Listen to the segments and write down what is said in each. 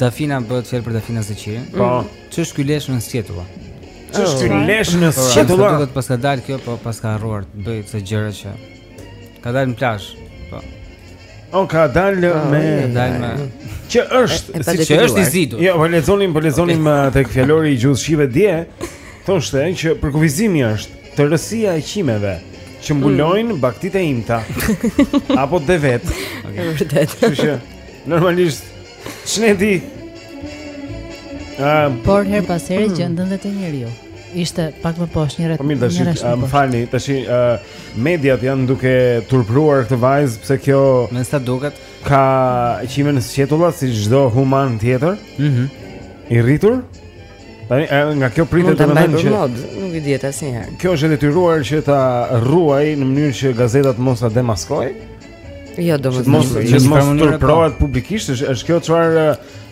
Dafina bëhet fjalë për Dafina Zeqirin. Po. Ç'është ky lesh në sqetulla? Ç'është ky lesh në po, sqetulla? Do të paska dalë kjo, po paska harruar të bëjë këto gjëra që ka dalë në plazh. Po. O ka dalë po, me dalë me që është siç është e zezë. Jo, po lexonim, po lexonim uh, tek fjalori i gjuhës shqipe dje. Thoshte që përkufizimi është tërësia e qimeve që mbulojnë mm. bagëtitë e imta apo deve. Është vërtet. Normalisht shëndeti um, por herë pas here mm. gjenden dhe te njeriu Ishte pak më poshtë njeriu. Po mirë tashi, uh, më falni tashi, uh, mediat janë duke turpëruar këtë vajzë Pse kjo me sa duket ka qime në sqetulla si çdo human tjetër mm -hmm. I rritur Tani nga kjo pritet të mendojmë që mod, nuk i diet asnjëherë. Kjo është e detyruar që ta rruajë në mënyrë që gazetat mos ta demaskojnë. Jo, që të mos të mos turpërohet publikisht, është është kjo çfarë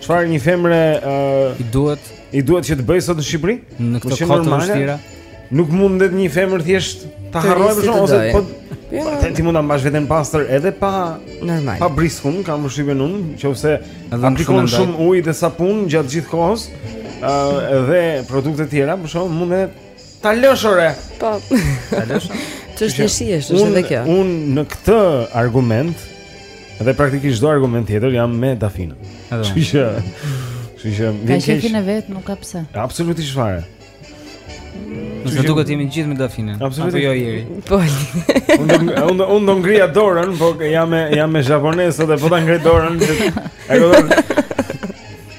çfarë një femre ë i duhet i duhet që të bëjë sot në Shqipëri? Në këto kohë të vështira. Nuk mundet një femër thjesht ta harrojë për shkak ose po jo. po ti mund ta mbash veten të pastër edhe pa normal. Pa briskun, kam përshtypjen unë, në qoftë se aplikon shumë ujë dhe sapun gjatë gjithë kohës, ë edhe produkte të tjera, për shkak mund të Ta lësh ore. Po. Ta lësh. Çështje shijesh, është edhe kjo. Unë në këtë argument dhe praktikisht çdo argument tjetër jam me Dafinën. Kështu që Kështu që më vjen keq. Ka qejfin e vet, nuk ka pse. Absolutisht fare. Me sa duket jemi të gjithë me Dafinën. Apo jo Jeri. Po. Unë unë unë do ngrija dorën, po jam me jam me japonezët dhe po ta ngrej dorën. Ai do.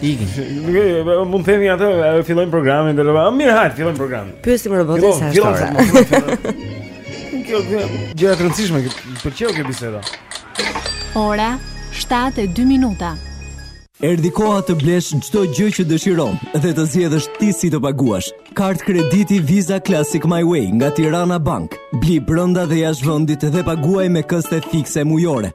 Ikin. Mund të themi atë, ajo fillojmë programin dhe rrova. Mirë, hajt, fillojmë programin. Pyesim robotin sa është ora. Gjëra të rëndësishme, më pëlqeu kjo biseda. Ora 7:02 minuta. Erdi koha të blesh çdo gjë që dëshiron dhe të zgjedhësh ti si të paguash. Kartë krediti Visa Classic My Way nga Tirana Bank. Bli brenda dhe jashtë vendit dhe paguaj me këste fikse mujore.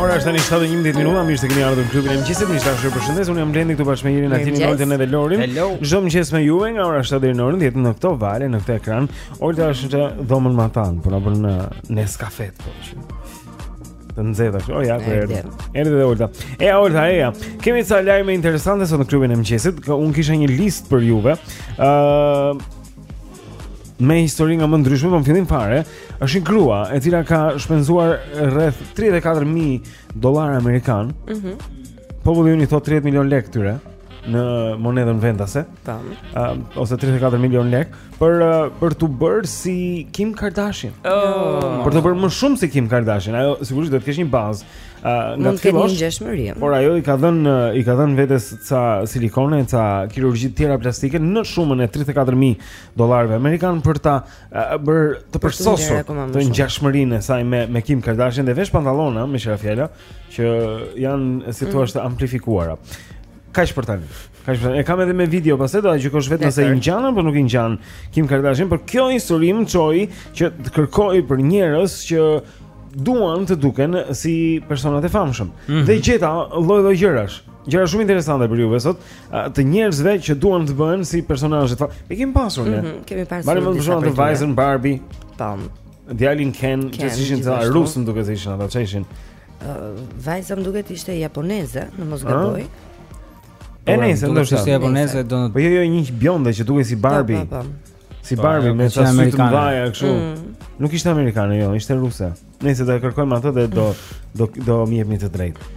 Ora është tani 7:11 minuta, mirë se keni ardhur në klubin e mëngjesit. Miq të dashur, ju përshëndes. Unë jam Blendi këtu bashkë me Jerin, Altin, Oltën dhe Lorin. Çdo mëngjes me ju nga ora 7 deri në orën 10 në këto vale, në këtë ekran. Olta është në dhomën matanë, po na bën një Nescafe po. Të nxehtë ashtu. O ja, ku erdhi. Erdhi dhe Olta. E Olta, e ja. Kemi ca lajme interesante sot në klubin e mëngjesit. Unë kisha një listë për juve. Ëh, uh, me histori nga më të ndryshme, po në fillim fare është një grua e cila ka shpenzuar rreth 34000 dollarë amerikan. Mhm. Mm Populli i thotë 30 milion lekë këtyre në monedhën vendase. Tam. Uh, ose 34 milion lek për uh, për tu bër si Kim Kardashian. Oh. Për të bër më shumë si Kim Kardashian. Ajo sigurisht do të ketë një bazë. Uh, nga të fillosh. Por ajo i ka dhën uh, i ka dhën vetes ca silikone, ca kirurgji të tjera plastike në shumën e 34000 dollarëve amerikan për ta bër të përsosur ngjashmërinë e saj me me Kim Kardashian dhe vesh pantallona me qira fjala që janë si thua mm. është amplifikuara. Kaq për tani. Kaq për tani. E kam edhe me video pastaj do ta gjykosh vetë nëse i ngjan apo nuk i ngjan Kim Kardashian, por kjo histori më çoi që të kërkoj për njerëz që duan të duken si personat e famshëm. Mm -hmm. Dhe gjeta lloj-lloj gjërash. Gjëra shumë interesante për juve sot, të njerëzve që duan të bëhen si personazhe të famshëm. E kemi pasur ne. Mm -hmm, kemi pasur. Mbarim të shohim të vajzën Barbie. Tam. Po. Djalin Ken, që ishin të rusë, duket se ishin ata që ishin. Uh, vajza më duket ishte japoneze, në mos gaboj. E po, nejse, do të ishte japoneze, do në... Po jo, jo, një bjonde që dukej si po, Barbie. Pa, pa, pa. Si Barbie, me sa sytë mbaja, kështu. Mm. Nuk ishte amerikane, jo, ishte ruse. Nejse do e kërkojmë atë dhe do do do më jepni të drejtë.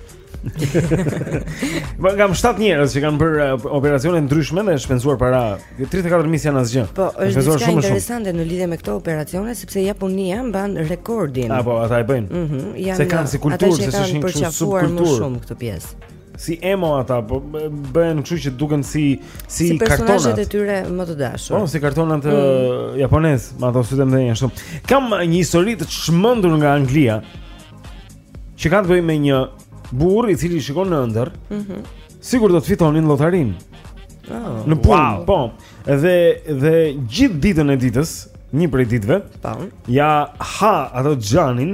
Po kam 7 njerëz që kanë bërë eh, operacione të ndryshme dhe shpenzuar para, 34 mijë s'janë asgjë. Po, është diçka shumë interesante shumë. në lidhje me këto operacione sepse Japonia mban rekordin. Apo ata e bëjnë. Mhm. Mm se kanë si kulturë, se është një kulturë shumë shumë këtë pjesë. si emo ata, po bëhen kështu që duken si si, si kartonat e tyre më të dashur. Po si kartonat mm. japonez, me ato sytë më ashtu. Kam një histori të çmendur nga Anglia që ka të bëjë me një burrë i cili shikon në ëndërr. Mhm. Mm Sikur do të fitonin llotarinë. Oh, në punë, wow. po. Dhe dhe gjithë ditën e ditës, një prej ditëve, po. Ia ha ato xhanin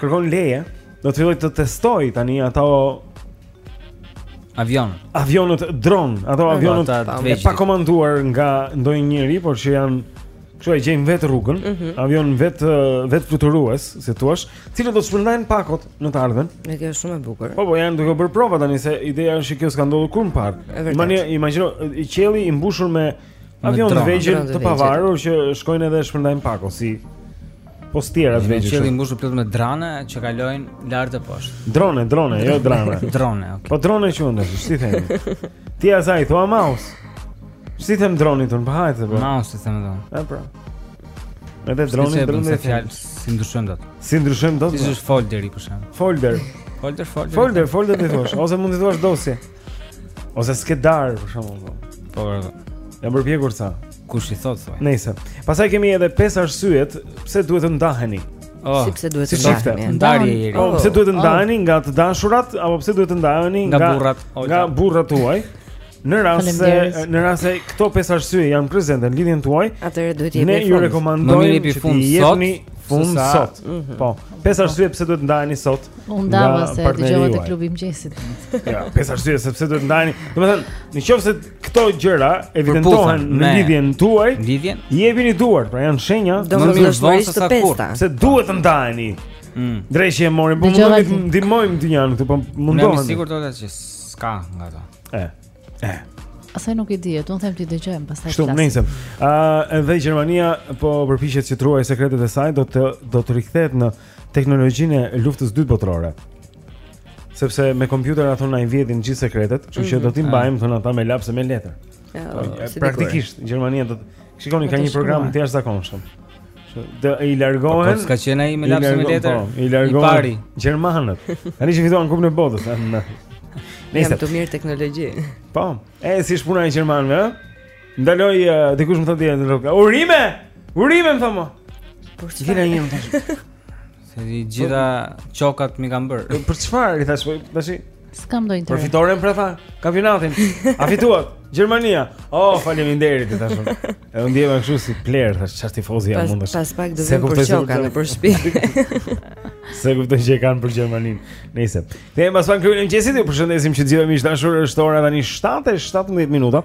Kërkon leje, do të fillojë të testojë tani ato avion. Avionët dron, ato po, avionët e pakomanduar nga ndonjë njeri, por që janë kështu e gjejnë vetë rrugën, mm -hmm. avion vetë vetëfluturues, si thua, cilët do të shpërndajnë pakot në të ardhmen. E kjo është shumë e bukur. Po po, janë duke bërë prova tani se ideja është që kjo s'ka ndodhur kurrë më parë. Imagjino, imagjino qielli i mbushur me Avionë të vegjël të pavarur që shkojnë edhe shpërndajnë pako si postierë të vegjël. Qielli i mbushur plot me drone që kalojnë lart e poshtë. Drone, drone, jo drone. drone, okay. Po drone që unë, si themi. Ti as i thua maus. S'i them dronit dron, po hajt po. Maus si them don. E pra. Edhe dronin, do të fjalë s'i ndryshon dot. S'i ndryshon dot? Si është folderi për shemb. Folder. Folder, folder. Folder, folder ti thua, ose mund të thuash dosje. Ose s'ke dar për shembull. Po, po. po. Jam përpjekur sa. Kush i thot thoj? Nëse. Pastaj kemi edhe pesë arsye pse duhet të ndaheni. Oh, si pse duhet të ndaheni? Ndarje e re. Oh, pse duhet të oh. ndaheni nga të dashurat apo pse duhet të ndaheni nga nga burrat? Nga burrat tuaj. Në rast se në rast se këto pesë arsye janë prezente në lidhjen tuaj, atëherë duhet të jemi. Ne ju rekomandojmë t'i jepni fund sot. Mhm. Po. Pesë arsye pse duhet ndajeni sot. U ndava se dëgjova te klubi i mëngjesit. Ja, pesë arsye se pse duhet ndajeni. Domethënë, nëse këto gjëra evidentohen në lidhjen tuaj, lidhjen, i jepini duart, pra janë shenja do të jesh vënë sa kur. Se duhet të ndajeni. Mm. Dreqi e mori, po mund të ndihmojmë dynjanë këtu, po mundohem. Ne sigurt do të thashë s'ka nga ato. E. E. Asaj nuk i dihet, unë them t'i dëgjojmë pastaj. Shumë nice. Ë, edhe Gjermania po përpiqet që t'ruajë sekretet e saj, do të do të rikthehet në teknologjinë e luftës dytë botërore. Sepse me kompjuter ata na i vjedhin gjithë sekretet, kështu që mhm. do t'i mbajmë thonë ata me lapse me letër. Po, praktikisht Gjermania do të Shikoni ka një program të jashtëzakonshëm. Do i largohen. Po ka qenë ai me laps e me letër. Po, I largohen. Gjermanët. Tani që fituan kupën e botës, a më. Nëse të mirë teknologji. Po, e si është puna e gjermanëve, ë? Ndaloi uh, dikush më thotë në rrugë. Urime! Urime më thonë. Po çfarë? Gjithë një më Se të gjitha çokat m'i kanë bërë. Për çfarë i thashë? Tash s'kam ndonjë interes. Për fitoren pra tha, kampionatin. A fituat? Gjermania. Oh, faleminderit i thashë unë. E u ndjeva kështu si pler thashë, çfarë tifozi jam unë të. Pas pak do të për çoka nëpër shtëpi. S'e kuptoj që e kanë për Gjermaninë. Nëse. Kthehem pas pak klubi i mëngjesit, ju përshëndesim të gjithë miq të dashur, është ora tani 7:17 minuta.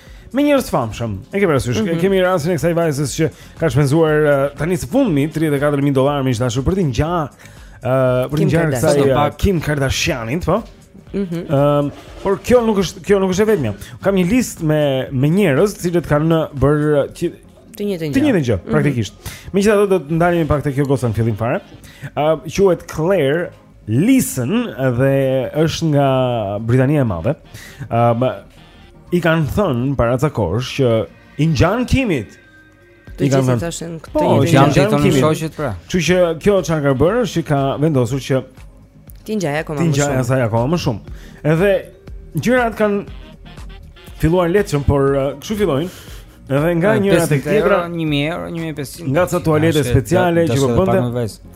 me njerëz të famshëm. E ke parasysh, mm -hmm. kemi rastin e kësaj vajzës që ka shpenzuar uh, tani së fundmi 34000 dollarë miq të dashur për të ngjarë uh, për të ngjarë kësaj Kim Kardashianit, po? Mhm. Mm Ëm, um, por kjo nuk është kjo nuk është e vetmja. Kam një listë me me njerëz të cilët kanë bërë të njëjtën gjë. Të njëjtën gjë, mhm. praktikisht. Mm -hmm. Megjithatë do të ndalemi pak te kjo goca në fillim fare. Ëm, uh, quhet Claire Leeson dhe është nga Britania e Madhe. Ëm uh, i kanë thënë para ca kohësh që i ngjan Kimit. Të gjithë kanë... thoshin këtë. Po, i ngjan të thonë shoqet pra. Kështu që kjo çfarë ka bërë është që ka vendosur që t'i ngjajë akoma më shumë. T'i ngjajë asaj akoma më shumë. Edhe gjërat kanë filluar lehtshëm, por uh, kështu fillojnë. Edhe nga njëra tek tjetra 1000 euro, 1500. Nga ca tualete speciale që po bënte.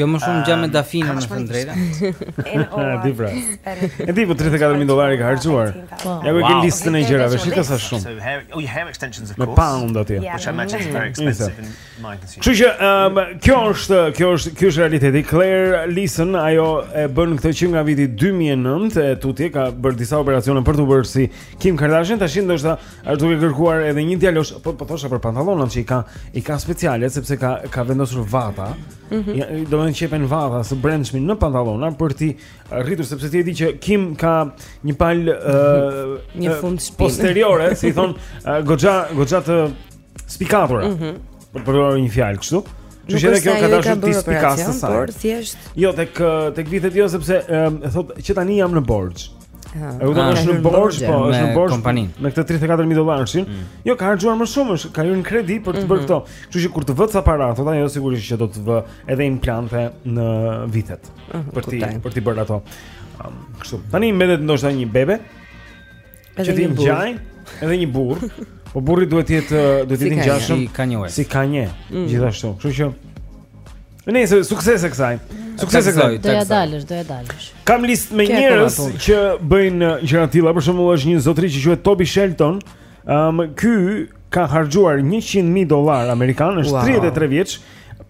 Kjo më shumë gjatë me Dafinën, në të drejtën. E di pra. E di po 34000 dollarë ka harxhuar. Po. Ja ku ke listën e gjërave, shikoj sa shumë. Oh, you have extensions of course. Me pound atje. Po çfarë më thënë very expensive in my opinion. Ju që um, kjo është, kjo është, kjo është realiteti. Claire Leeson ajo e bën këtë që nga viti 2009 e tutje ka bërë disa operacione për të bërë si Kim Kardashian, tash ndoshta Është duke kërkuar edhe një djalosh, po po thosha për pantallonat që i ka, i ka speciale sepse ka ka vendosur vata. Mm -hmm. ja, do të qepen vata së brendshmi në pantallona për t'i rritur sepse ti e di që Kim ka një palë uh, një fund shpinë posteriore, si i thonë uh, goxha goxha të spikatura. Mm -hmm. Për të bërë një fjalë kështu. Që që edhe kjo ka dashur t'i spikasë sa. Por thjesht. Jo tek tek vithet jo sepse um, thotë që tani jam në borxh. E u kanë shumë borxh, po, është në borxh kompaninë. Në këtë 34000 dollarëshin, mm. jo ka harxhuar më shumë, është ka hyrë në kredi për të bërë mhm. këto. Kështu që kur të vërë ca para, thotë ajo sigurisht që do të vërë edhe implante në vithe mhm, për t'i për t'i bërë ato. Kështu. Tani mbetet ndoshta një bebe. Edhe t'i ngjajë, edhe një burrë. Po burri duhet të jetë duhet të jetë i ngjashëm si Kanye. Si Kanye. Mm. Gjithashtu. Kështu që Nëse suksese kësaj. Suksese kësaj. Do ia dalësh, do ia dalësh. Kam listë me njerëz që bëjnë uh, gjëra të tilla, për shembull është një zotëri që quhet Toby Sheldon. Ëm um, ky ka harxhuar 100.000 dollarë amerikanë, është wow. 33 vjeç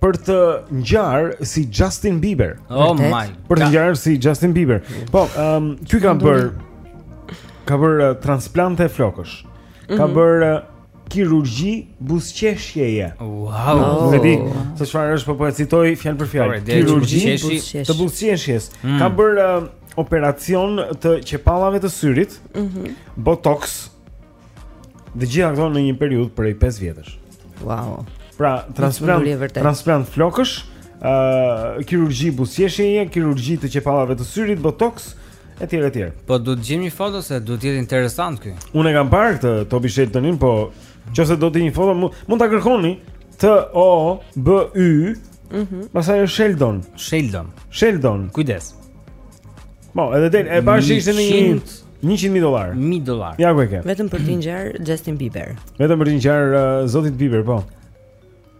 për të ngjarë si Justin Bieber. Oh my. Për të ngjarë si Justin Bieber. Po, ëm um, ky ka bërë ka bërë uh, transplante flokësh. Ka mhm. bërë uh, kirurgji buzëqeshjeje. Wow. Nuk e di se çfarë është, po po e citoj fjalë për fjalë. Kirurgji të buzëqeshjes. Mm. Ka bërë uh, operacion të qepallave të syrit, mm -hmm. botox. Të gjitha këto në një periudhë prej 5 vjetësh. Wow. Pra, transplant, transplant flokësh, uh, kirurgji buzëqeshjeje, kirurgji të qepallave të syrit, botox Etj etj. Po duhet të gjejmë një foto se duhet të jetë interesant ky. Unë e kam parë këtë Toby Sheldonin, po qoftë se doni një foto mund ta kërkoni T O B Y. Mhm. Mm Pastaj është Sheldon. Sheldon. Sheldon. Kujdes. Po, edhe del, e bash ishte në 100 mijë dollarë. 1000 dollarë. Ja ku e ke. Vetëm për t'i ngjarë Justin Bieber. Vetëm për t'i ngjarë uh, zotit Bieber, po.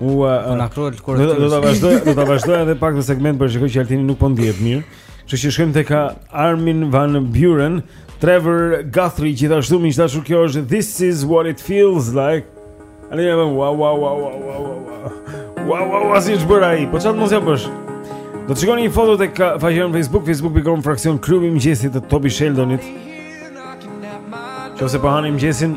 U po uh, na kroi të kurrë. Do ta vazhdoj, do ta vazhdoj edhe pak në segment por shikoj që Altini nuk po ndihet mirë. Kështu që shkojmë tek uh, Armin van Buren, Trevor Guthrie gjithashtu më dashur kjo është This is what it feels like. Ali ja wow wow wow wow wow wow. Wow wow wow si çbër ai, po çat mos ja bësh. Do të shikoni një foto tek uh, faqja në Facebook, facebook.com fraksion klubi i mëngjesit të Toby Sheldonit. Kjo se po hanim mëngjesin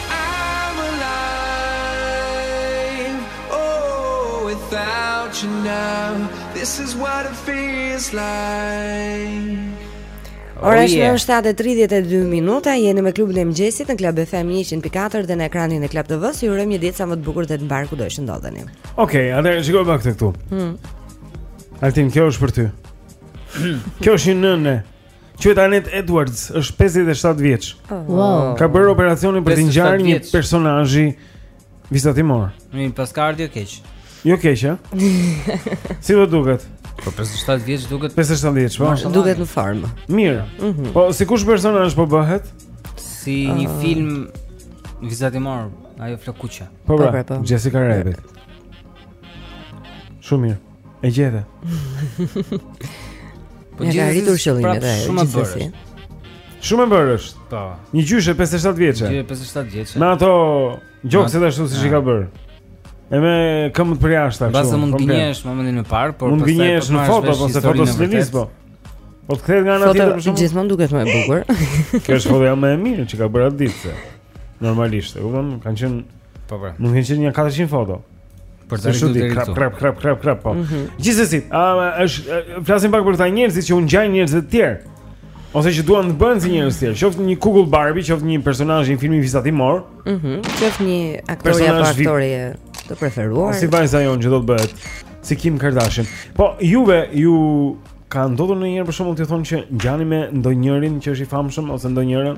Ora është në 7:32 minuta, jeni me klubin e mëngjesit në Club FM 104 dhe në ekranin e Club TV. Ju urojmë një ditë sa më të bukur dhe të mbarë kudo që ndodheni. Okej, okay, atëherë shikojmë pak këtu. Hm. Altin, kjo është për ty. Kjo është një nënë. Quhet Anet Edwards, është 57 vjeç. Wow. Ka bërë operacionin për të ngjarë një personazhi vizatimor. Një paskardë keq. Jo keq, ha? Si të duket? Po 57 vjeç duket. 57 vjeç, po. Duket në formë. Mirë. Mm -hmm. Po si kush personazh po bëhet si uh... një ah. film vizatimor, ajo flokëkuqja. Po, po, pra, po, po. Jessica Rabbit. Shumë mirë. E gjete. Po e ka arritur qëllimin e vet. Shumë e bërë. Shumë e bërë është. Po. Një gjyshe 57 vjeçe. Gjyshe 57 vjeçe. Me ato gjokset ashtu siç i ka bërë. E me këmbët përjashta ashtu. Mbase mund të gënjesh momentin e parë, por pastaj mund të gënjesh në foto po se foto s'lëviz po. Po të kthehet nga ana tjetër për shembull. Gjithmonë duket më e bukur. Kjo është fotoja më e mirë që ka bërë atë ditë. Normalisht, e kupton? Kan qenë Po po. Mund të kenë qenë një 400 foto. Për të arritur, krap, krap, krap, krap, krap, po. Mm -hmm. Gjithsesi, të flasim pak për këta njerëzit që u ngjajnë njerëzve të tjerë. Ose që duan të bëhen si njerëz të tjerë, qoftë një kukull Barbie, qoftë një personazh i një filmi vizatimor. Mhm. Mm qoftë një aktor apo aktore të preferuar. Si vajza jonë që do të bëhet si Kim Kardashian. Po, juve ju ka ndodhur ndonjëherë për shembull t'ju thonë që ngjani me ndonjeri që është i famshëm ose ndonjeri?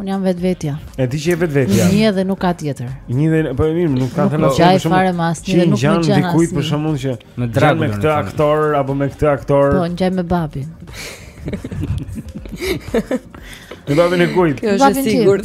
Unë jam vetvetja. E di që je vetvetja. Një edhe nuk ka tjetër. Një dhe po e mirë, nuk të ka thënë asnjë për shembull. Fare mas, një dhe nuk i ngjan dikujt për shembull që me dragun me këtë aktor apo me këtë aktor. Po ngjaj me babin. Me babin e kujt? Kjo është e sigurt.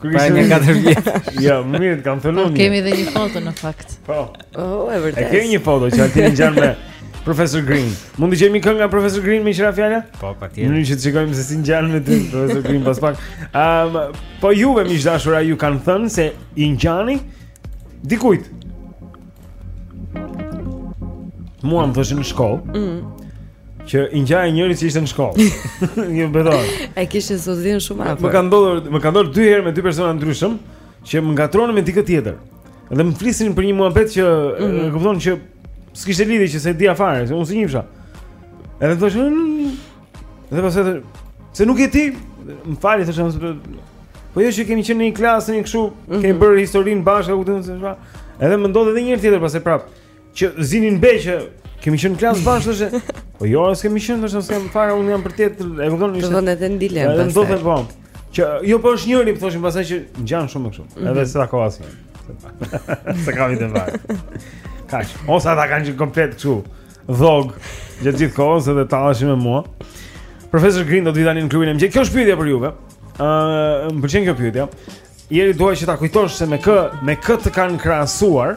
Pra ngjan ka të vërtetë Jo, më mirë, të kam thënë unë Kemi dhe një foto në fakt Po oh, E vërtetë E kemi një foto që Altini ngjan me Professor Green Mund të gjejmë këngë nga Professor Green meqë ra fjala? Po, patjetër Në mënyrë që të shikojmë se si ngjan me ty Professor Green pas pak um, Po juve miq të dashur a ju kanë thënë se i ngjani Dikujt Mua më thoshin në shkollë mm. Që i ngjaja njërit që ishte në shkollë. Një beton. Ai kishte sozin shumë afër. Më ka ndodhur, më ka ndodhur dy herë me dy persona të ndryshëm që më ngatërronin me dikë tjetër. Dhe më flisnin për një muhabet që mm -hmm. e kupton që s'kishte lidhje që s'e dija fare, unë s'i njihja. Edhe thosha, mm, dhe pastaj thoshin, po nuk je ti, më fal i thosha, po jo që kemi qenë në një klasë, një kështu, mm -hmm. kemi bërë historinë bashkë, ku di unë se çfarë. Edhe më ndodhi edhe një herë tjetër pastaj prapë. Që s'dinin be që kemi qenë klasë bashkë dhe. Po jo, as kemi qenë dhe s'jam fare, unë jam për të, e kupton ishte. Do të ndonjë dilemë. Do të thotë po. Që jo po është njëri, po thoshin pastaj që ngjan shumë më kështu. Mhm. Edhe sa ka asnjë. Sa ka vitë vaje. Kaç, mos ata kanë qenë komplet kështu. Dhog, gjatë gjithë kohës edhe talleshin me mua. Professor Green do të vijë në klubin e mëngjesit. Kjo është pyetja për juve. Ëh, uh, më pëlqen kjo pyetje. Eri duhet që ta kujtosh se me kë, me kë të kanë krahasuar?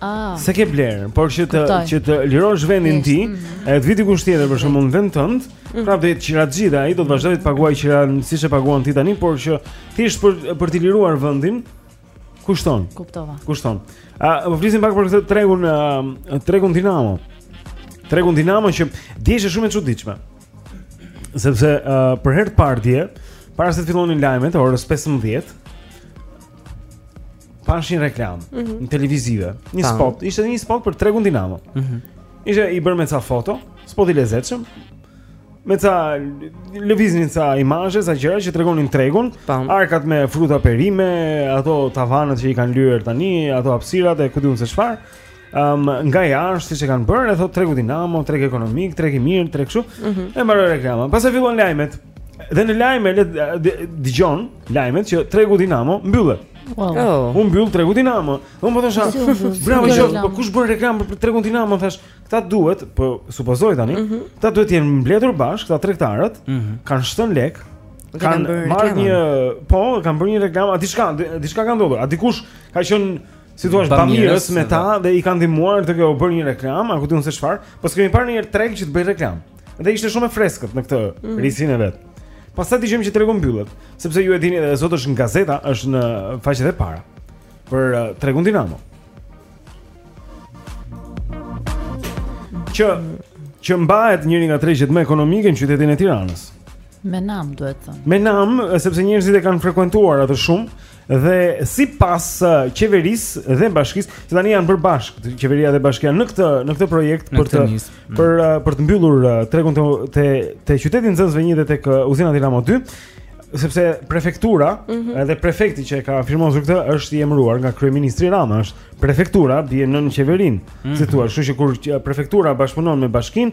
Ah. Se ke blerë, por që të Kuptoj. që të lirosh vendin Thjesht, ti, mhm. e të vijë dikush tjetër për shembull në vend tënd, Mhm. prapë do jetë qira të gjitha, ai do të vazhdojë të paguajë qira siç e paguan ti tani, por që thjesht për për të liruar vendin kushton, Kuptova. kushton. A po flisim pak për këtë tregun ë, tregun Dinamo. Tregun Dinamo që dje ishte shumë e çuditshme. Sepse ë, për herë të parë dje, para se të fillonin lajmet e orës 15, pashë një reklamë mm -hmm. televizive, një Tam. spot, ishte një spot për tregun Dinamo. Mm -hmm. Ishte i bërë me ca foto, spot i lezetshëm. Me ca lëviznin ca imazhe, ca gjëra që tregonin tregun, Tam. arkat me fruta perime, ato tavanët që i kanë lyer tani, ato hapësirat e ku di unë se çfarë. um, nga jashtë siç e kanë bërë, e thotë tregu Dinamo, treg ekonomik, treg i mirë, treg kështu. Mm -hmm. E mbaroi reklama. Pastaj fillojnë lajmet. Dhe në lajme dëgjon lajmet që tregu Dinamo mbyllet. Wow. Oh. U mbyll tregu Dinamo. Unë po thosha, bravo qoftë, po kush bën reklamë për tregun Dinamo, thash, këta duhet, po supozoj tani, mhm. këta duhet të jenë mbledhur bashkë, këta tregtarët, mhm. kanë shtënë lek, kanë marrë një, po, kanë bërë një reklamë, a diçka, diçka ka ndodhur. A dikush ka qenë Si të thuash, bamirës me ta dhe i ka ndihmuar duke u bërë një reklamë, a ku di unë se çfarë? Po s'kemi parë ndonjëherë treg që të bëjë reklamë. Dhe ishte shumë e freskët në këtë mm. risinë e vet. Pastaj dëgjojmë që tregu mbyllet, sepse ju e dini edhe sot është në gazeta, është në faqet e para për uh, tregun Dinamo. Që që mbahet njëri nga tregjet më ekonomike në qytetin e Tiranës. Me nam duhet thënë. Me nam, sepse njerëzit e kanë frekuentuar atë shumë dhe sipas qeverisë dhe bashkisë, se tani janë bërë bashkë qeveria dhe bashkia në këtë në këtë projekt në për të njës. Mm. për mm. për të mbyllur tregun te te, te Qyteti i Nxënësve një dhe tek uzina Dinamo 2 sepse prefektura mm -hmm. edhe prefekti që e ka firmosur këtë është i emëruar nga kryeministri Rama, është prefektura bie nën qeverinë, mm -hmm. si të thuash, kështu që kur prefektura bashkëpunon me bashkinë,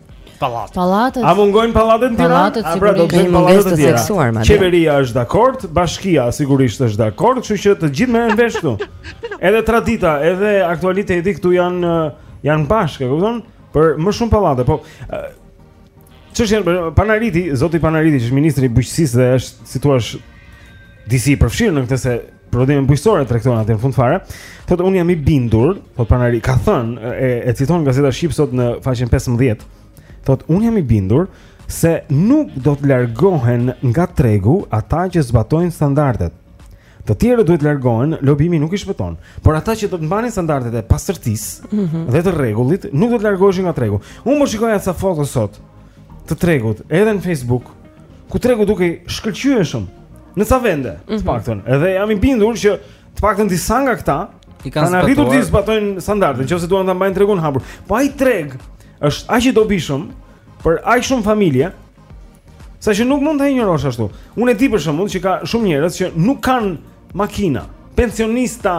Pallatet. Pallatet. A mungojnë pallatet në Tiranë? Pallatet sigurisht. Pra do të kemi pallate të tjera madje. Qeveria është dakord, bashkia sigurisht është dakord, kështu që të gjithë merren vesh këtu. Edhe tradita, edhe aktualiteti këtu janë janë bashkë, e kupton? Për më shumë pallate, po Çështja e Panariti, zoti Panariti që është ministri i bujqësisë dhe është si të thuash disi i përfshirë në këtë se Prodhimin bujqësor e tregtojnë atë në fund fare. Thotë un jam i bindur, po Panariti ka thënë e, e citon gazeta Shqip sot në faqen 15. Thotë un jam i bindur se nuk do të largohen nga tregu ata që zbatojnë standardet. Të tjerët duhet largohen, lobimi nuk i shpëton, por ata që do të mbanin standardet e pastërtisë mm -hmm. dhe të rregullit nuk do të largoheshin nga tregu. Unë po shikoja ca foto sot të tregut, edhe në Facebook, ku tregu dukej shkëlqyeshëm. Në ca vende, të mhm. paktën, edhe jam i bindur që të paktën disa nga këta kanë arritur t'i zbatojnë standardet, qoftë se duan ta mbajnë tregun hapur. Po ai treg është aq i dobishëm për aq shumë familje, sa që nuk mund ta injorosh ashtu. Unë e di për shembull që ka shumë njerëz që nuk kanë makina, pensionista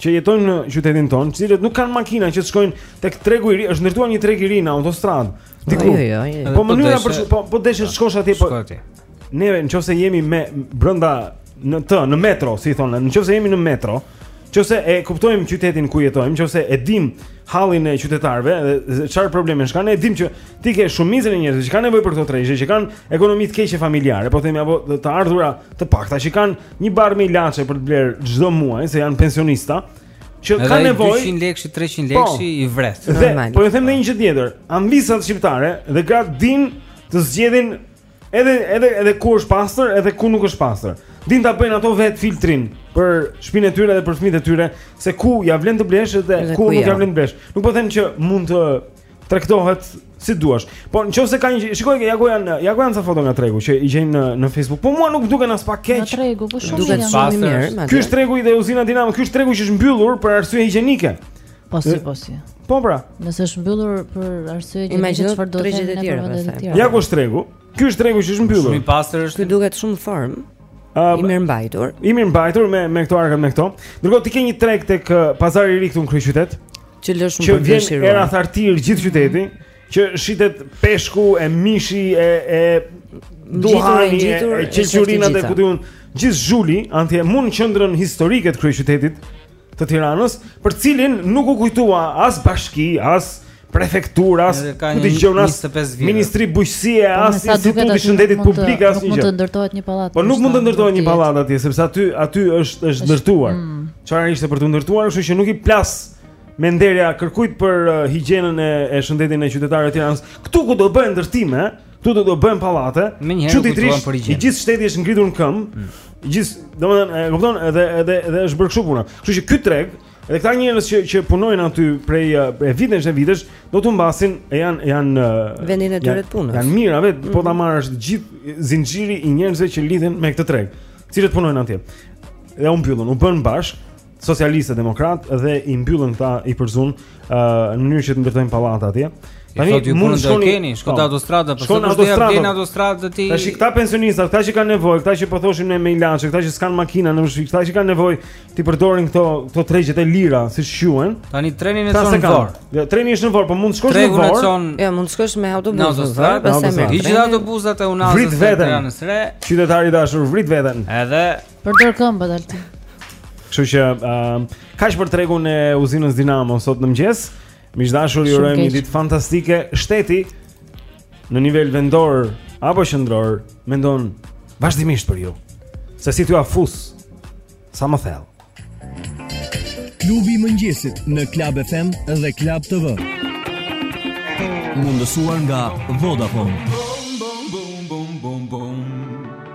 që jetojnë në qytetin tonë, të cilët nuk kanë makina që të shkojnë tek tregu i ri, është ndërtuar një treg i ri në autostradë. Diku. Jo, jo, jo. Po mënyra për po po deshë të shkosh atje po. Ne nëse jemi me brenda në të, në metro, si thonë, nëse jemi në metro, nëse e kuptojmë qytetin ku jetojmë, nëse e dim hallin e qytetarëve dhe çfarë probleme kanë, e dim që ti ke shumicën e njerëzve që kanë nevojë për këto tregje, që kanë ekonomi të keqe familjare, po themi apo të ardhura të pakta që kanë një barrë me ilaçe për të blerë çdo muaj, se janë pensionista, që kanë nevojë 200 lekësh, 300 lekësh po. i vret. Normal. Po ju them dhe një gjë tjetër, amvisat shqiptare dhe gratë din të zgjedhin edhe edhe edhe ku është pastër, edhe ku nuk është pastër. Din ta bëjnë ato vetë filtrin për shpinë e tyre dhe për fëmijët e tyre se ku ja vlen të blesh dhe, dhe ku, ku nuk ja jo. vlen të blesh. Nuk po them që mund të tregtohet si duash. Po nëse ka një, shikoj që ja ku janë, ja ku janë ca foto nga tregu që i gjejnë në në Facebook. Po mua nuk duken aspak keq. Në tregu, po shumë duket shumë mirë. Ky është tregu te Uzina Dinamo, ky është tregu që është mbyllur për arsye higjienike. Po si po si. Po pra. Nëse është mbyllur për arsye higjienike çfarë do të thotë tjera pastaj. Ja ku është tregu? Ky është tregu që është mbyllur. Shumë i pastër është. Ky duket shumë form. Uh, I mirëmbajtur. I mirëmbajtur me me këto arka me këto. Ndërkohë ti ke një treg tek pazari i ri këtu në kryeqytet. Që lë shumë për të dëshiruar. Që vjen era thartir gjithë mhm. qyteti, mm -hmm. që shitet peshku e mishi e e duhani e, e qelqurinat e ku di unë, gjithë zhuli, atje mu në qendrën historike të kryeqytetit të Tiranës, për cilin nuk u kujtua as bashki, as prefektura, ku di unë as ministri bujqësie, po, as instituti i shëndetit publik asnjë gjë. Nuk mund të ndërtohet një pallat. Po nuk mund të ndërtohet një pallat atje, sepse aty aty është është ndërtuar. Mm. Çfarë ishte për t'u ndërtuar, kështu që nuk i plas menderja kërkujt për uh, higjienën e, e shëndetin e qytetarëve të Tiranës. Ktu ku do bëhen ndërtime, këtu do të bëhen pallate. Çuditërisht, i gjithë shteti është ngritur në këmbë. Mm. Gjithë, domethënë, e kupton, edhe edhe edhe është bërë kështu puna. Kështu që ky treg, edhe këta njerëz që që punojnë aty prej e vitesh e vitesh, do të humbasin e janë janë vendin e tyre të punës. Janë mijëra vetë, mm -hmm. po ta mhm. marrësh të gjithë zinxhiri i njerëzve që lidhen me këtë treg, cilët punojnë atje. dhe u mbyllën, u bënë bashkë socialistë demokratë dhe i mbyllën këta i përzunë uh, në mënyrë që të ndërtojnë pallata atje. Tani thotë ju mund të shkoni, keni, shkon po. autostrada, po shkon autostrada, keni autostrada të ti. Tash këta pensionistë, këta që kanë nevojë, këta që po thoshim ne me ilaçe, këta që s'kanë makina, në vështirë, këta që kanë nevojë t'i përdorin këto këto tregjet e lira, siç quhen. Tani treni në zonë Vorë. Jo, treni është në Vorë, po mund të shkosh në Vorë. Jo, mund të shkosh me autobus. Në autostradë, pastaj me. Hiqet autobusat e unazës. Vrit veten. Qytetar i dashur, vrit veten. Edhe Përdor këmbët Altin. Kështu që um, kaq për tregun e uzinës Dinamo sot në mëngjes. Miq të dashur, ju urojmë një ditë fantastike. Shteti në nivel vendor apo qendror mendon vazhdimisht për ju. Se si t'jua fusë sa më thellë. Klubi i mëngjesit në Club FM dhe Club TV. Mundësuar nga Vodafone. Bom bom bom bom bom bom.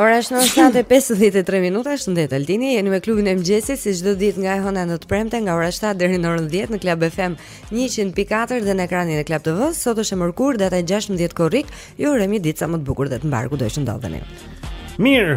Ora është në shtatë e 53 minuta, Shëndet, Altini, jeni me klubin e mëngjesit, si çdo ditë nga e hëna në të premte, nga ora 7 deri në orën 10 në Club FM 100.4 dhe në ekranin e Club TV-së, sot është e mërkurë, data 16 korrik, ju urojmë një ditë sa më të bukur dhe të mbarë, kudo që ndodheni. Mirë,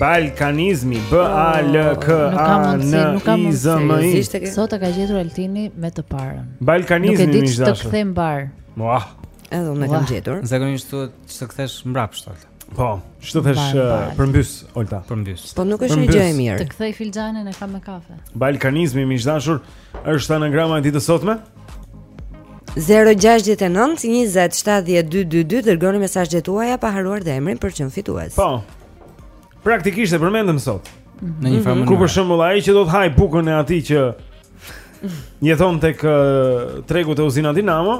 Balkanizmi B A L K A N I Z M I. Sot e ka gjetur Altini me të parën. Balkanizmi më është dashur. Nuk e di të kthem bar. Mua. Edhe unë e kam gjetur. Zakonisht duhet të kthesh mbrapsht atë. Po, ç'të kthesh eh, përmbys, Olta? Përmbys. Po nuk është një gjë e mirë. Të kthej filxhanin e kam me kafe. Balkanizmi miq të dashur është anagrama e ditës sotme. 0-6-9-27-12-2 Dërgoni mesazhet tuaja pa harruar dhe emrin për të qenë fitues Po Praktikisht e përmendëm sot Në një farë Ku për shembull ai që do të hajë bukën e atij që jeton tek tregu te Uzina Dinamo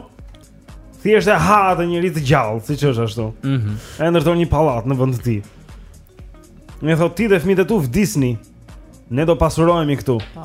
Thjesht e ha atë njeri të gjallë Siç është ashtu mm -hmm. E ndërton një pallat në vend të tij E thotë ti dhe fëmijët e tu vdisni Ne do pasurohemi këtu Po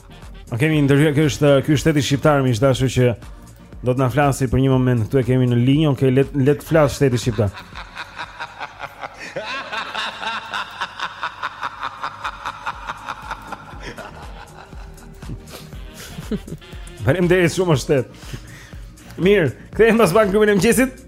Ok, kemi ndërhyrje ky është ky është shteti shqiptar miq të dashur që do të na flasi për një moment këtu e kemi në linjë. Ok, le le të flasë shteti shqiptar. Faleminderit shumë shtet Mirë, kthehemi pas pak në klubin e mëngjesit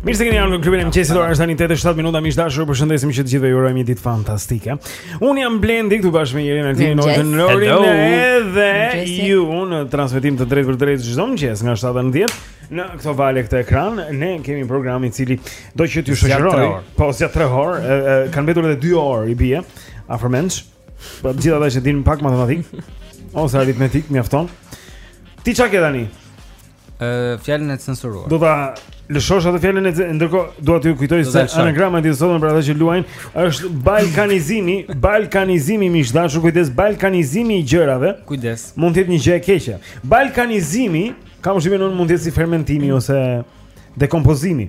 Mirë se keni ardhur në klubin e mëngjesit. Ora është tani 8:07 minuta. Miq të dashur, ju përshëndesim që të gjithëve, ju urojmë një ditë fantastike. Unë jam Blendi këtu bashkë me Irin, Altinin, Norin, Norin edhe ju në transmetim të drejtpërdrejtë çdo mëngjes nga 7 deri në 10 në këto vale këtë ekran. Ne kemi një program i cili do që t'ju shoqërojë. Po, si 3 orë, kanë mbetur edhe 2 orë i bie. Afërmendsh. Po të gjithë ata që dinë pak matematikë ose aritmetikë mjafton. Ti çka ke tani? Ë fjalën e censuruar. Do ta lëshosh atë fjalën e ndërkohë dua t'ju kujtoj se anagrama e ditës së sotme për ata që luajnë është balkanizimi, balkanizimi miq të dashur, kujdes balkanizimi i gjërave. Kujdes. Mund të jetë një gjë e keqe. Balkanizimi, kam shumë unë mund të jetë si fermentimi ose dekompozimi.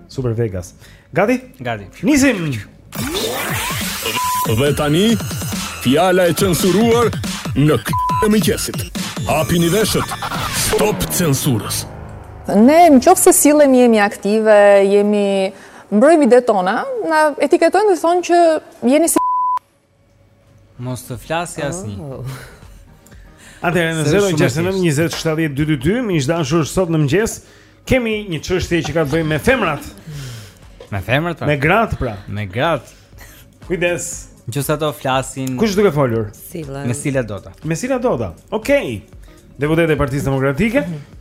Super Vegas. Gati? Gati. Nisim. Dhe tani fjala e censuruar në këtë mëngjes. Hapini veshët. Stop censurës. Ne në qoftë se sillemi jemi aktive, jemi mbrojmë idetë tona, na etiketojnë dhe thonë që jeni si Mos të flasë asnjë. Oh. Atëherë në 069 20 70 222, miq të dashur sot në mëngjes, kemi një çështje që ka të bëjë me femrat. Me femrat? Pra. Me gratë pra. Me gratë. Kujdes. Që sa do flasin. Kush është duke folur? Sila. Mesila Doda. Mesila Doda. Okej. Okay. Deputete e Partisë Demokratike. Mm -hmm.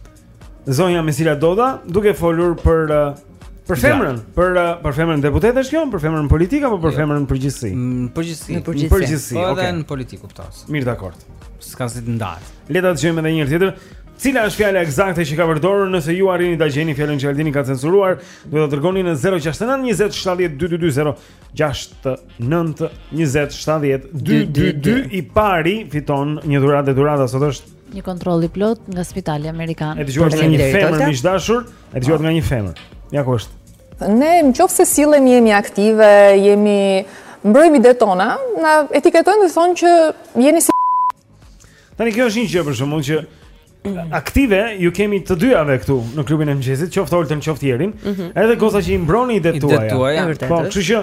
zonja Mesila Doda duke folur për uh, Për femrën, për uh, për femrën deputete është kjo, për femrën politike apo për jo. femrën në përgjithësi? Në përgjithësi. Në përgjithësi. Po edhe në politikë kuptohet. Mirë dakord. S'ka si të ndahet. Le ta dëgjojmë edhe një herë tjetër. Cila është fjala ekzakte që ka përdorur nëse ju arrini ta gjeni fjalën që Altini ka censuruar, do ta dërgoni në 069 20 70 222 069 20 70 222 i pari fiton një dhuratë e dhurata sot është Një kontroll i plotë nga Spitali Amerikan. E dëgjuat nga një femër miq të dashur, e dëgjuat nga një femër. Ja ku është. Ne në qoftë se sillemi jemi aktive, jemi mbrojmë idetë tona, na etiketojnë dhe thonë që jeni si Tani kjo është një gjë për shembull që aktive ju kemi të dyjave këtu në klubin e mëngjesit, qoftë Oltën, qoftë Irin, mm -hmm. edhe goca që i mbroni idetë tuaja. Idetë tuaja, po, kështu që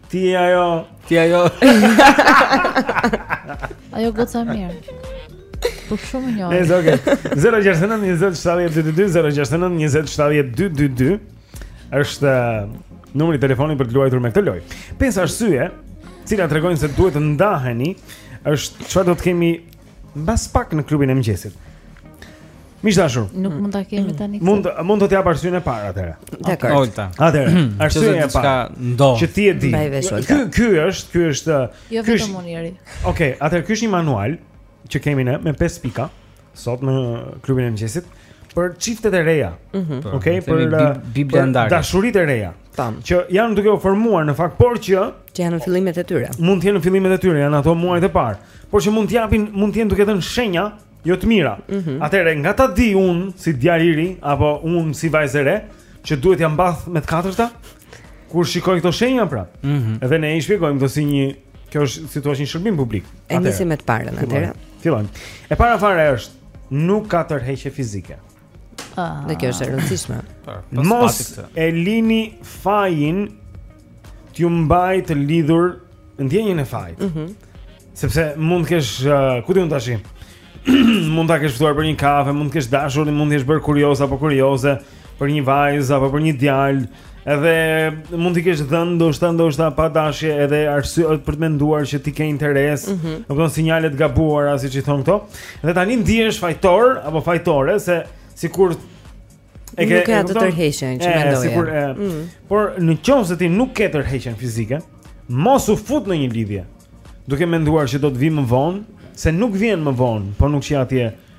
Ti je ajo Ti je ajo Ajo goca e mirë Po shumë një Nëzë, oke okay. 069 27 22 069 27 22 është uh, numri i telefonit për të luajtur me këtë lojë Pesë arsye të cilat tregojnë se duhet të ndaheni është Çfarë do të kemi Pas pak në klubin e mëngjesit Miq të dashur. Nuk mund ta kemi tani. Mund mund të të jap arsyen e parë atëherë. Dakor. Olta. Atëherë, arsyeja e parë. Ndodh. Që ti e di. Ky ky është, ky është. Jo vetëm unë, Eri. Okej, atëherë ky është një manual që kemi ne me 5 pika sot në klubin e mëngjesit për çiftet e reja. Mhm. Po, Okej, për uh, Biblia ndarë. Dashuritë e reja. Tam. Që janë duke u formuar në fakt, por që që janë në fillimet e tyre. Mund të jenë në fillimet e tyre, janë ato muajt e parë. Por që mund të japin, mund të jenë duke dhënë shenja Jo të mira. Mm -hmm. Atëherë nga ta di un si djalë i ri apo un si vajzë e re që duhet t'ia mbath me të katërta? Kur shikoj këto shenja pra. Ëh. Mm -hmm. Edhe ne i shpjegojmë këto si një kjo është si thua një shërbim publik. E nisim me të parën atëherë. Fillojmë. E para fare është nuk ka tërheqje fizike. Dhe kjo është e rëndësishme. Po, po, Mos e lini fajin t'ju mbaj të lidhur, ndjenjën e fajit. Mhm. Mm Sepse mund të kesh, uh, ku ti mund tash? mund ta kesh ftuar për një kafe, mund të kesh dashur, mund të jesh bërë kurioz apo kurioze për një vajzë apo për një djalë. Edhe mund t'i kesh dhënë ndoshta ndoshta pa dashje edhe arsye për të menduar që ti ke interes, mm -hmm. apo kanë sinjale të gabuara siç i thon këto. Dhe tani ndihesh fajtor apo fajtore se sikur e ke nuk e ke atë tërheqjen që mendoje. Sikur e. Mm -hmm. Por në qoftë se ti nuk ke tërheqjen fizike, mos u fut në një lidhje. Duke menduar që do të vi më vonë, se nuk vjen më vonë, po nuk qe atje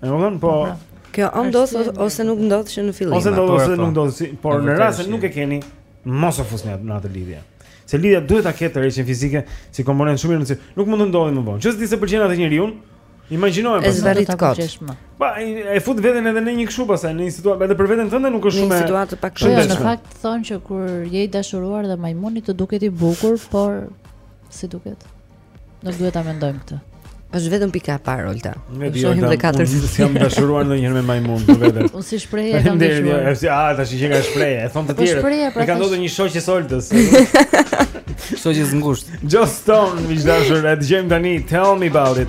E kupton? Po... Pra, kjo o ndodh ose nuk ndodh që në fillim. Ose ndodh ose nuk ndodh, por në rast se nuk e keni, mos u fusni në atë lidhje. Se lidhja duhet ta ketë tërheqjen fizike si komponent shumë i rëndësishëm. Nuk mund të ndodhi më vonë. Që nëse ti s'e pëlqen atë njeri, imagjino më pas. Është vetë kot. Pa e fut veten edhe në një kështu pastaj në një situatë, edhe për veten tënde nuk është shumë. Në situatë pak kështu. Jo, në fakt thonë që kur je i dashuruar dhe majmuni të duket i bukur, por s'i duket? Nuk duhet ta mendojmë këtë. Është vetëm pika e parë Olta. Ne di Olta. Unë jam dashuruar ndonjëherë me majmun për vete. Unë si shprehje kam dashur. Faleminderit. Është ah tash që ka shprehje, e thon të tjerët. Pra i ka ndodhur një shoqes së Oltës. Shoqe e ngushtë. Joss Stone, miq të dashur, e dëgjojmë tani Tell me about it.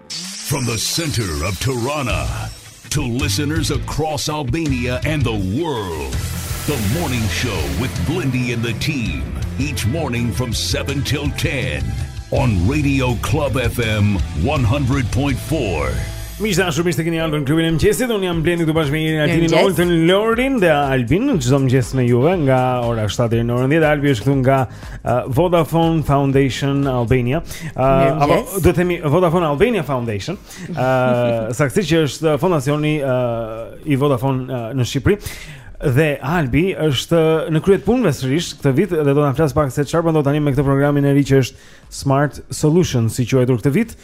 From the center of Tirana to listeners across Albania and the world. The morning show with Blendi and the team each morning from 7 till 10 on Radio Club FM 100.4. Miq të dashur, mirë se keni ardhur në klubin e mëngjesit. Un jam Blendi këtu bashkë me Erin, Altinin, Oltën, Lorin dhe Albin. Çdo mëngjes me juve nga ora 7 deri në orën 10. Albi është këtu nga Uh, Vodafone Foundation Albania. Uh, apo do të themi Vodafone Albania Foundation. Uh, Saktësisht që është fondacioni uh, i Vodafone uh, në Shqipëri. Dhe Albi është në krye të punëve sërish këtë vit dhe do na flas pak se çfarë bën po tani me këtë programin e ri që është Smart Solutions, i quajtur këtë vit.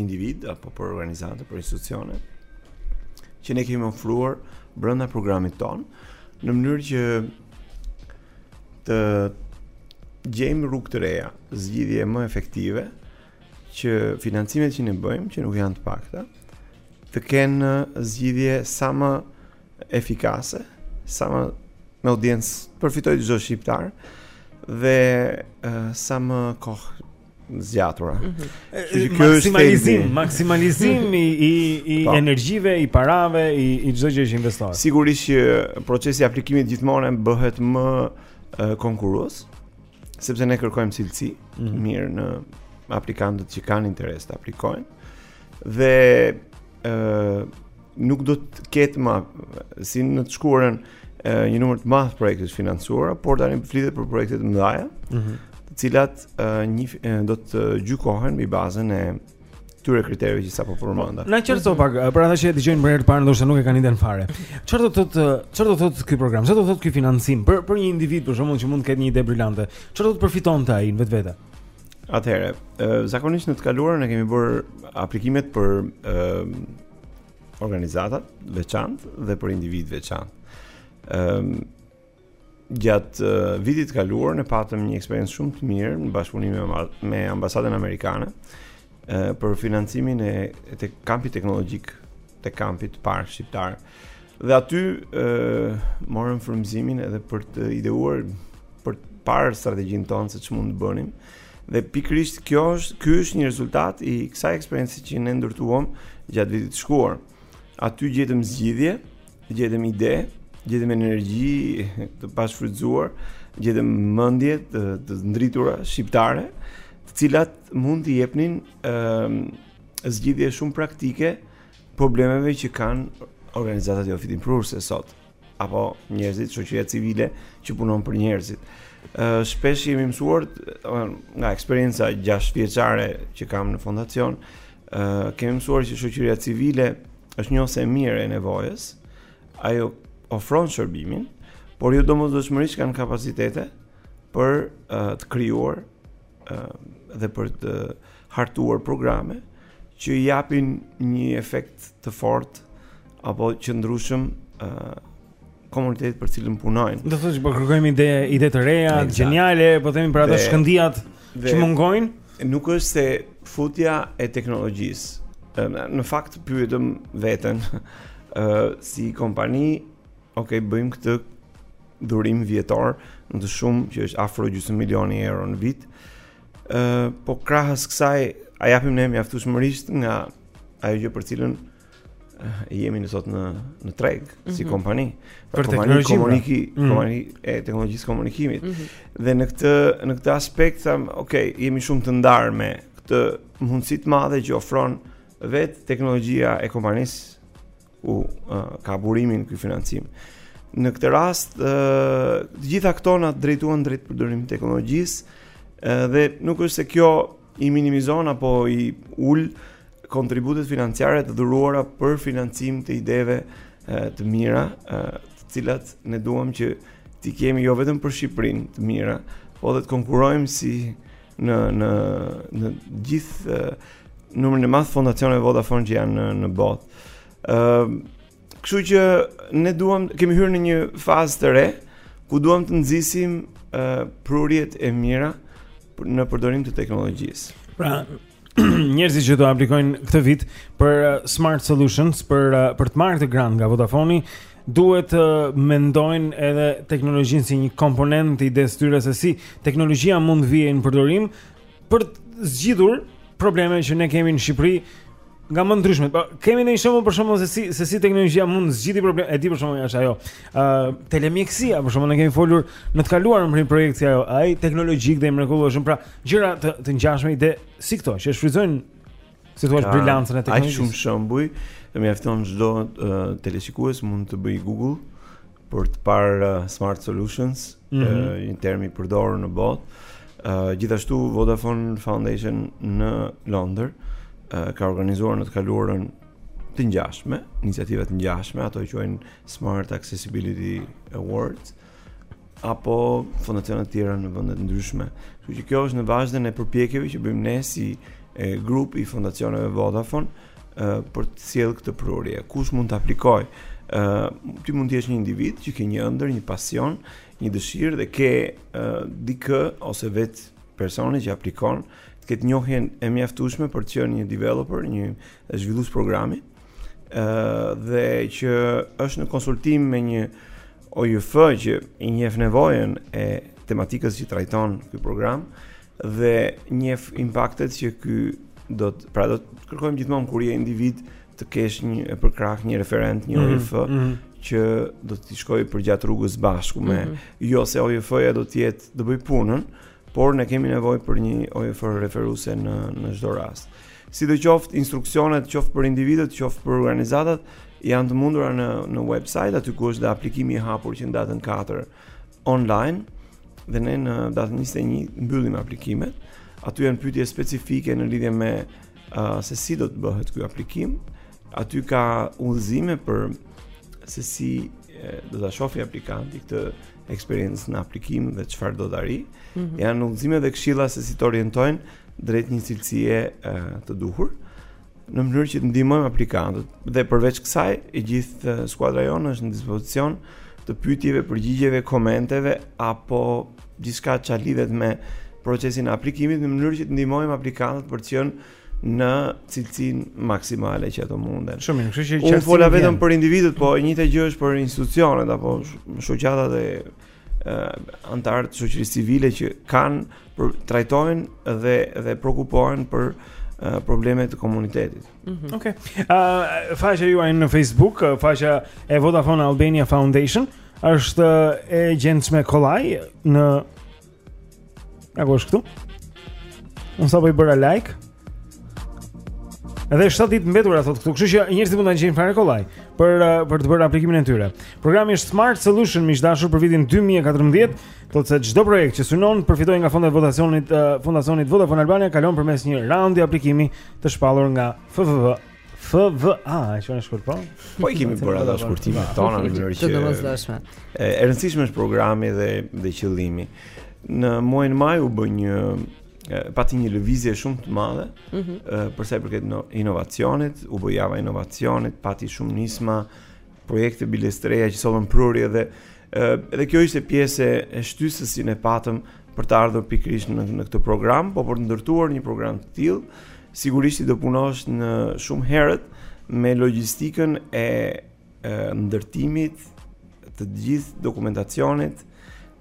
individ apo për organizatë, për institucione që ne kemi ofruar brenda programit tonë në mënyrë që të gjejmë rrugë të reja, zgjidhje më efektive që financimet që ne bëjmë, që nuk janë të pakta, të kenë zgjidhje sa më efikase, sa më me audiencë të përfitojë çdo shqiptar dhe uh, sa më kohë zgjatura. Kështu që kjo është maksimalizim, maksimalizim i i i po. energjive, i parave, i i çdo gjëje që investohet. Sigurisht që procesi i aplikimit gjithmonë bëhet më e, konkurrues, sepse ne kërkojmë cilësi Mhm. mirë në aplikantët që kanë interes të aplikojnë. Dhe ë nuk do të ketë më si në të shkuarën një numër të madh projekte të financuara, por tani flitet për projekte të mëdha, mm -hmm. të cilat e, një, e, do të gjykohen mbi bazën e këtyre kritereve që sapo përmenda. Na qarto pak, për ata që e dëgjojnë për herë të parë ndoshta nuk e kanë idenë fare. Çfarë do të thotë, çfarë do të thotë ky program? Çfarë do të thotë ky financim për për një individ për shembull që mund të ketë një ide brilante? Çfarë do të përfitonte ai në vetvete? Atëherë, zakonisht në të kaluarën ne kemi bërë aplikimet për organizata veçantë dhe për individë veçantë. Ëm um, gjatë uh, vitit të kaluar ne patëm një eksperiencë shumë të mirë në bashkëpunim me, me ambasadën amerikane uh, për financimin e të kampit teknologjik të kampit të parë shqiptar. Dhe aty uh, morëm frymëzimin edhe për të ideuar për të parë strategjinë tonë se ç'mund të bënim Dhe pikërisht kjo është, ky është një rezultat i kësaj eksperience që ne ndërtuam gjatë vitit të shkuar. Aty gjetëm zgjidhje, gjetëm ide, gjetëm energji të pashfrytëzuar, gjetëm mendje të, të ndritura shqiptare, të cilat mund të jepnin ë ehm, zgjidhje shumë praktike problemeve që kanë organizatat jofitimprurëse sot. apo njerëzit, shoqëria civile që punon për njerëzit. Ë shpesh jemi mësuar nga eksperienca 6 vjeçare që kam në fondacion, ë kemi mësuar që shoqëria civile është njohëse e mirë e nevojës. Ajo ofron shërbimin, por jo domosdoshmërisht kanë kapacitete për uh, të krijuar dhe për të hartuar programe që i japin një efekt të fortë apo të qëndrueshëm komunitetit për të cilin punojnë. Do thotë që po kërkojmë ide, ide të reja, gjeniale, po themi për ato shkëndijat që mungojnë. Nuk është se futja e teknologjisë. Në fakt pyetëm veten, ë si kompani Ok, bëjmë këtë dhurim vjetor në të shumë që është afro gjysmë milioni euro në vit. Ë, uh, po krahas kësaj a japim ne mjaftueshmërisht nga ajo gjë për cilën uh, jemi ne sot në në treg mm -hmm. si mhm. kompani pra për kompani pra. komuniki mm -hmm. kompani e teknologjisë së komunikimit mm -hmm. dhe në këtë në këtë aspekt thamë ok jemi shumë të ndarë me këtë mundësi të madhe që ofron vetë teknologjia e kompanisë ku ka burimin ky financim. Në këtë rast, të gjitha këto na drejtuan drejt përdorimit të teknologjisë dhe nuk është se kjo i minimizon apo i ul kontributet financiare të dhuruara për financim të ideve të mira, të cilat ne duam që t'i kemi jo vetëm për Shqipërinë të mira, po dhe të konkurrojmë si në në në gjithë numrin e madh fondacioneve Vodafone që janë në në botë. Ëm uh, Kështu që ne duam kemi hyrë në një fazë të re ku duam të nxisim uh, prurjet e mira në përdorim të teknologjisë. Pra, njerëzit që do aplikojnë këtë vit për uh, Smart Solutions për uh, për të marrë këtë grant nga Vodafone, duhet të mendojnë edhe teknologjinë si një komponent i idesë së tyre se si teknologjia mund të vijë në përdorim për të zgjidhur probleme që ne kemi në Shqipëri nga më të ndryshmet. Po kemi ndonjë shembull për shembull se si se si teknologjia mund të zgjidhë probleme. E di për shembull është ajo. ë uh, Telemjekësia për shembull ne kemi folur në të kaluarën për një projekt si ajo. Ai teknologjik dhe i mrekullueshëm, pra gjëra të të ngjashme ide si këto që shfrytëzojnë Si thua brilancën e teknologjisë? Ka shumë shembuj, e mjafton çdo uh, teleshikues mund të bëjë Google për të parë uh, smart solutions, mm -hmm. uh, një term i përdorur në botë. Uh, gjithashtu Vodafone Foundation në Londër uh, ka organizuar në të kaluarën të ngjashme, iniciativa të ngjashme, ato i quajnë Smart Accessibility Awards. apo fondacione të tjera në vende të ndryshme. Kështu që kjo është në vazhdën e përpjekjeve që bëjmë ne si e, grup i fondacioneve Vodafone e, për të sjellë këtë prurje. Kush mund të aplikojë? Ë ti mund të jesh një individ që ke një ëndërr, një pasion, një dëshirë dhe ke e, dikë ose vetë personi që aplikon, të ketë njohjen e mjaftueshme për të qenë një developer, një zhvillues programi, ë dhe që është në konsultim me një OJF që i njef nevojën e tematikës që trajton ky program dhe njef impaktet që ky do të pra do të kërkojmë gjithmonë kur je individ të kesh një përkrah një referent një mhm, OJF mm -hmm. që do të shkojë përgjatë rrugës bashkë me mm -hmm. jo se OJF-ja do të jetë do bëjë punën Por ne kemi nevojë për një OJF referuese në në çdo rast. Sidoqoftë, instruksionet qoftë për individët, qoftë për organizatat janë të mundura në në website aty ku është dhe aplikimi i hapur që në datën 4 online dhe ne në datën 21 mbyllim aplikimet. Aty janë pyetje specifike në lidhje me uh, se si do të bëhet ky aplikim. Aty ka udhëzime për se si do ta shohë aplikanti këtë eksperiencë në aplikim dhe çfarë do të arrijë. Mm -hmm. Janë udhëzime dhe këshilla se si të orientojnë drejt një cilësie të duhur në mënyrë që të ndihmojmë aplikantët. Dhe përveç kësaj, e gjithë skuadra jonë është në dispozicion të pyetjeve, përgjigjeve, komenteve apo gjithçka që lidhet me procesin e aplikimit në mënyrë që të ndihmojmë aplikantët për të qenë në cilësinë maksimale që ato munden. Shumë mirë, kështu që qartësimi. Unë fola vetëm për individët, po e njëjta gjë është për institucionet apo shoqatat e uh, anëtarët e shoqërisë civile që kanë, trajtojnë dhe dhe preokupohen për uh, probleme të komunitetit. Mm -hmm. Okej. Okay. Uh, faqja juaj në Facebook, uh, faqja e Vodafone Albania Foundation është e gjendshme kollaj në Ja ku është këtu. Unë sapo i bëra like. Edhe 7 ditë të mbetura thotë këtu, kështu që njerëzit mund ta gjejnë fare kollaj për uh, për të bërë aplikimin e tyre. Programi është Smart Solution miq të dashur për vitin 2014, thotë se çdo projekt që synon përfitojë nga fondet votacionit uh, fondacionit Vodafone Albania kalon përmes një raundi aplikimi të shpallur nga FVV FVA, e që në shkurt po? Po i kemi bërë ato shkurtimet tona në mënyrë që... Të të mëzëshme. E rëndësishme është programi dhe, dhe qëllimi. Në muajin maj u bë një... Pati një lëvizje shumë të madhe, mm -hmm. përsa i përket inovacionit, u bë java e inovacionit, pati shumë nisma, Projekte biles të reja që sollën prurje edhe edhe kjo ishte pjesë e shtysës që ne patëm për të ardhur pikërisht në në këtë program, po për të ndërtuar një program të tillë, sigurisht që do punosh më shumë herët me logjistikën e, e ndërtimit të gjithë dokumentacionit,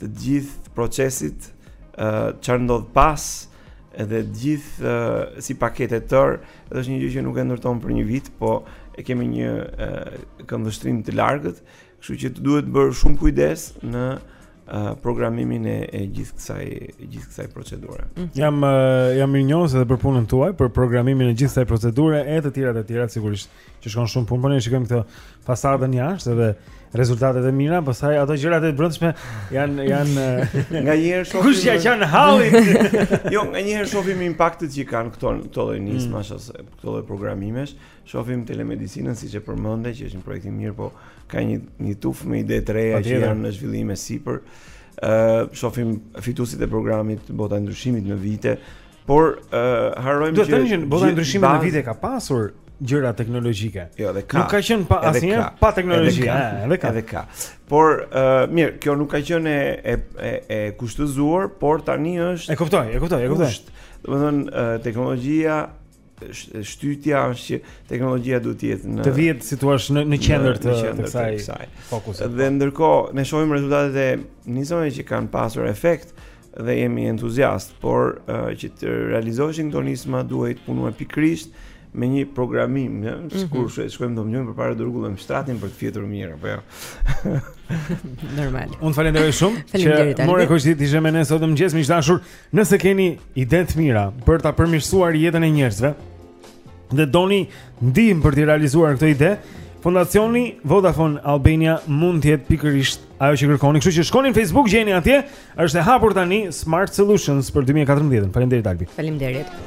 të gjithë procesit, çfarë uh, ndodh pas edhe të gjithë uh, si paketë e tërë, edhe është një gjë që nuk e ndërton për një vit, po e kemi një uh, këndvështrim të largët, kështu që duhet bërë shumë kujdes në uh, programimin e, e gjithë kësaj gjithë kësaj procedure. Mm. Jam uh, jam mirënjohës edhe për punën tuaj, për programimin e gjithë kësaj procedure e të tjera të tjera sigurisht. që shkon shumë punë, po ne shikojmë këtë fasadën jashtë dhe rezultatet e mira, pastaj ato gjërat e brendshme janë janë nga një herë shohim. Kush ia ka hallin? jo, nga një herë shohim impaktet që kanë këto këto lloj nismash mm. ose këto lloj programimesh, shohim telemedicinën siç e përmende që është një projekt i mirë, po ka një një tufë me ide të reja që janë në zhvillim e sipër. Ë, uh, shohim fituesit e programit Bota e Ndryshimit në vite, Por uh, harrojmë që Do të thotë që Bota e Ndryshimit në vite ka pasur gjëra teknologjike. Jo, dhe ka. Nuk ka qenë pa asnjë pa teknologji, edhe ka. Edhe ka. Por uh, mirë, kjo nuk ka qenë e e e kushtëzuar, por tani është E kuptoj, e kuptoj, e kuptoj. Domethënë uh, teknologjia shtytja është që teknologjia duhet të jetë në të vihet si thua në në qendër të kësaj fokusi. Dhe po. ndërkohë ne shohim rezultatet e nismave që kanë pasur efekt dhe jemi entuziastë, por uh, që të realizoheshin këto nisma duhet punuar pikërisht me një programim, ja, mhm. sikur mm -hmm. shkojmë dhomën përpara rregullojmë shtratin për të fjetur mirë, apo jo. Normal. Unë të falenderoj shumë që more kohë të ishe me ne sot në mëngjes, miq të dashur. Nëse keni ide të mira për ta përmirësuar jetën e njerëzve dhe doni ndihmë për t'i realizuar këto ide, Fondacioni Vodafone Albania mund të jetë pikërisht ajo që kërkoni. Kështu që shkoni në Facebook, gjeni atje, është e hapur tani Smart Solutions për 2014. Faleminderit Albi. Faleminderit.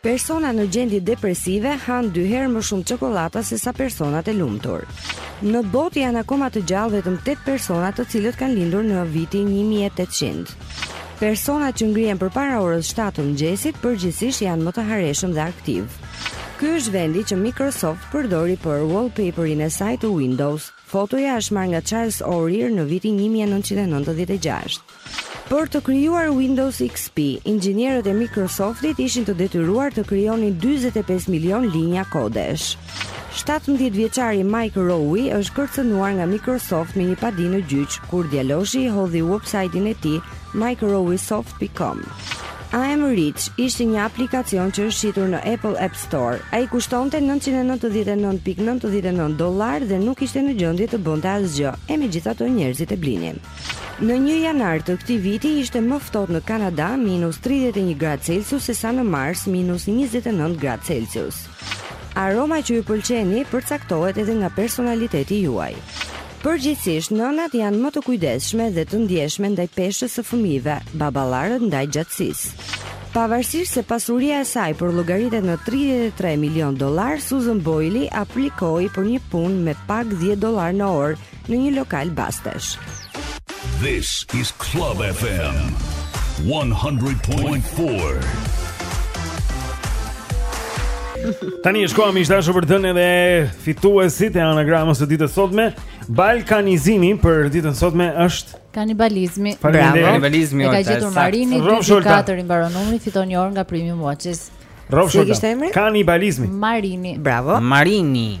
Persona në gjendje depresive hanë dy herë më shumë çokollata se sa personat e lumtur. Në botë janë akoma të gjallë vetëm 8 persona të cilët kanë lindur në vitin 1800. Personat që ngrihen përpara orës 7 të mëngjesit përgjithsisht janë më të hareshëm dhe aktivë. Ky është vendi që Microsoft përdori për wallpaperin e saj të Windows. Fotoja është marrë nga Charles O'Rear në vitin 1996. Për të krijuar Windows XP, inxhinierët e Microsoft-it ishin të detyruar të krijonin dyzet e pesë milionë linja kodesh. Shtatëmbëdhjetë vjeçari Mike Rowe është kërcënuar nga Microsoft me një padi në gjyq kur djaloshi hodhi uebsajtin e tij mikerowesoft pikë com. I Am Rich ishte një aplikacion që është shitur në Apple App Store. Ai kushtonte nëntëqind e nëntëdhjetë e nëntë pikë nëntëdhjetë e nëntë dollarë dhe nuk ishte në gjendje të bënte asgjë, e megjithatë njerëzit e blinin. Në një janar të këtij viti ishte më ftohtë në Kanada, minus tridhjetë e një gradë Celsius, se sa në Mars, minus njëzet e nëntë gradë Celsius. Aroma që ju pëlqeni përcaktohet edhe nga personaliteti juaj. Përgjithësisht, nënat janë më të kujdesshme dhe të ndjeshme ndaj peshës së fëmijëve, baballarët ndaj gjatësisë. Pavarësisht se pasuria e saj përllogaritet në 33 milionë dollarë, Susan Boyle aplikoi për një punë me pagë 10 dollarë në orë në një lokal bastesh. This is Club FM 100.4. Tani është koha miq të dashur për të dhënë edhe fituesit e anagramës së ditës së sotme. Balkanizimi për ditën e sotme është kanibalizmi. Bravo. Kanibalizmi është. Ka gjetur Marini 24 i mbaron numri, fiton një orë nga Premium Watches. Rrofsh. Si e kishte emrin? Kanibalizmi. Marini. Bravo. Marini.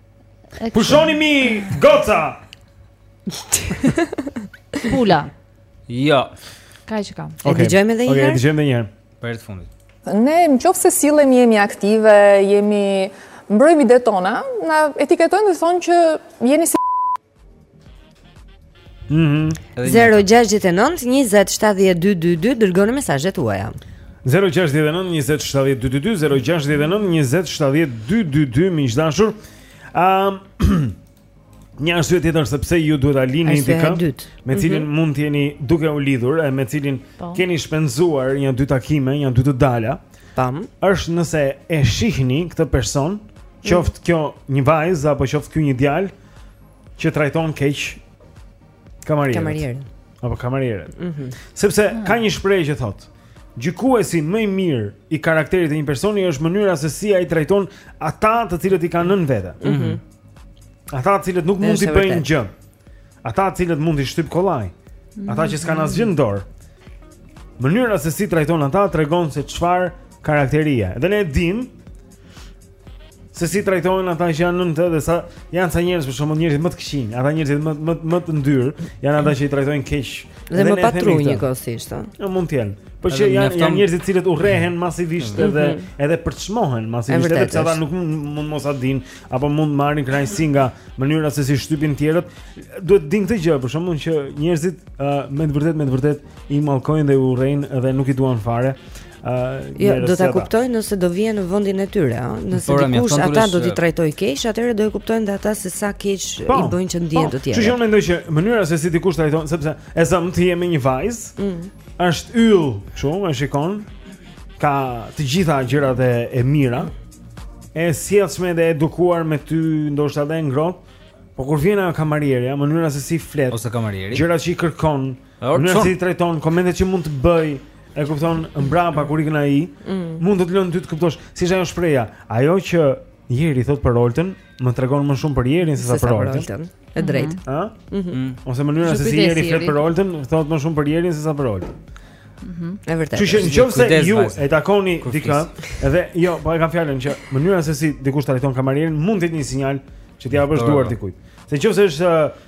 Pushoni mi goca. Pula. Jo. Ka që kam. Okay. E dëgjojmë edhe një herë. Okej, okay, dëgjojmë edhe një herë. Për të fundit. Ne në qoftë se sillemi jemi aktive, jemi mbrojmë idetë tona, na etiketojnë dhe thonë që jeni si Mhm. 069 20 7222 dërgoni mesazhet tuaja. 069 20 7222 069 20 7222 miq të dashur. Ëm um, Një arsye tjetër se pse ju duhet ta lini dikë me mhm. cilin mm -hmm. mund të jeni duke u lidhur e me cilin po. keni shpenzuar një dy takime, një dy të dala. Tam. Është nëse e shihni këtë person, mhm. qoftë kjo një vajzë apo qoftë ky një djalë, mm që trajton keq kamarierët. Kamarierët. Apo kamarierët. Mm -hmm. Sepse mm -hmm. ka një shprehje që thotë, gjykuesi më i mirë i karakterit të një personi është mënyra se si ai trajton ata të cilët i ka nën vete. Mm -hmm. Ata të cilët nuk mund t'i bëjnë gjë. Ata të cilët mund t'i shtypë kollaj. Ata që s'kanë asgjë në dorë. Mënyra se si trajton ata tregon se çfarë karakteri ka. Dhe ne e dimë se si trajtojnë ata që janë nën ta dhe sa janë sa njerëz për shkak se njerëzit më të këqinj, ata njerëzit më më më të ndyrë, janë ata që i trajtojnë keq dhe, dhe më pa tru njëkohësisht. Jo mund të jenë. Po që janë janë njerëzit të cilët urrehen masivisht mhm. edhe edhe përçmohen masivisht edhe pse ata nuk mund mos ta dinë apo mund të marrin kënaqësi nga mënyra se si shtypin të tjerët, duhet ta dinë këtë gjë për shkakun që njerëzit me të vërtet me të vërtet i mallkojnë dhe urrejnë dhe nuk i duan fare. Ë, uh, jo, do ta kuptojnë nëse do vijnë në vendin e tyre, ëh. Nëse Por, dikush ata do t'i trajtojë keq, atëherë do e kuptojnë dhe ata se sa keq i po, bëjnë që të ndihen po, të tjerët. Që unë mendoj që mënyra se si dikush trajton, sepse e zëmë ti je me një vajzë, mm. është yll, kështu, e shikon, ka të gjitha gjërat e, e mira, e sjellshme dhe e edukuar me ty, ndoshta edhe e ngrohtë. Po kur vjen ajo kamarierja, mënyra se si flet ose kamarieri, gjërat që i kërkon, Mënyra si e trajton komentet që mund të bëjë, e kupton, mbrapa kur ikën ai, mm. mund të të lënë ty të kuptosh si është ajo shprehja. Ajo që Jeri thotë për Oltën, më tregon më shumë për Jerin se sa për Oltën. E drejtë. Mhm. Ëh? Mhm. Mm. Ose mënyra se si Jeri flet për Oltën, thotë më shumë për Jerin se sa për Oltën. Mhm. Është vërtet. Që në qoftë se ju e takoni dikë, edhe jo, po e kam fjalën që mënyra se si dikush trajton kamarierin mund të jetë një sinjal që t'i japësh duart dikujt. Se në qoftë se është uh,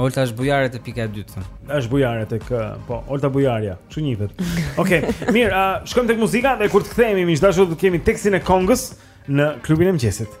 Olta është bujare te pika e dytë. Është bujare tek po, Olta bujarja, kështu njihet. Okej, okay, mirë, uh, shkojmë tek muzika dhe kur të kthehemi miq të dashur do të kemi tekstin e këngës në klubin e mëngjesit.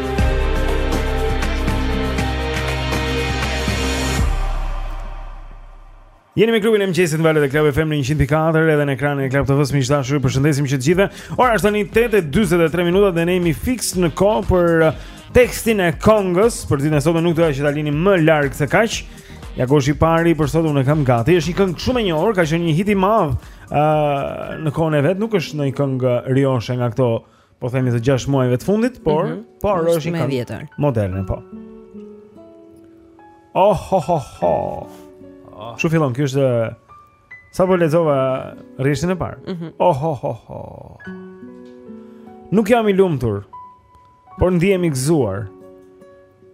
Jeni me klubin e mëngjesit në valët e Club FM në 104 edhe në ekranin e Club TV-s miq të dashur. Ju përshëndesim që të gjithëve. Ora është tani 8:43 minuta dhe ne jemi fiks në kohë për uh, tekstin e këngës, për ditën e sotme nuk doja që ta lini më larg se kaq. Ja ku është i pari për sot unë e kam gati. Është një këngë shumë e njohur, ka qenë një hit i madh ë uh, në kohën e vet, nuk është ndonjë këngë rioshe nga këto po themi të 6 muajve të fundit, por mm -hmm. por është më e vjetër. Moderne po. Oh ho ho ho. Oh. Kështu fillon ky është Sapo lexova rreshtin e parë. Mm -hmm. Oh ho ho ho. Nuk jam i lumtur, por ndihem i gëzuar.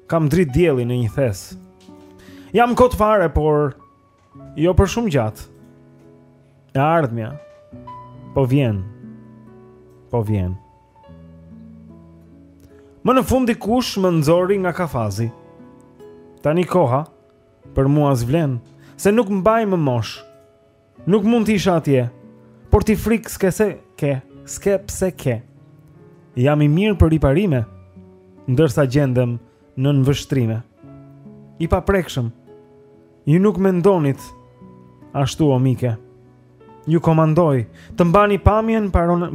Kam dritë dielli në një thes. Jam kot fare, por Jo për shumë gjatë. E ardhmja po vjen. Po vjen. Më në fund dikush më nxori nga kafazi. Tani koha për mua s'vlen, se nuk mbaj më moshë. Nuk mund të isha atje, por ti frikë s'ke se ke, s'ke pse ke. Jam i mirë për riparime, ndërsa gjendem nën vështrime. I paprekshëm. Ju nuk mendonit ashtu o mike. Ju komandoj të mbani pamjen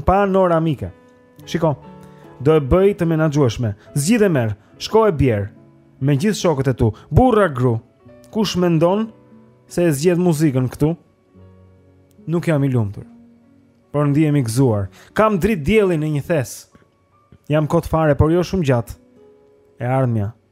panoramike. Shiko, do e bëj të menaxhueshme. Zgjidh e merr, shko e bjer me gjithë shokët e tu, burra gru. Kush mendon se e zgjedh muzikën këtu? Nuk jam i lumtur. Por ndihem i gëzuar. Kam dritë dielli në një thes. Jam kot fare, por jo shumë gjatë. E ardhmja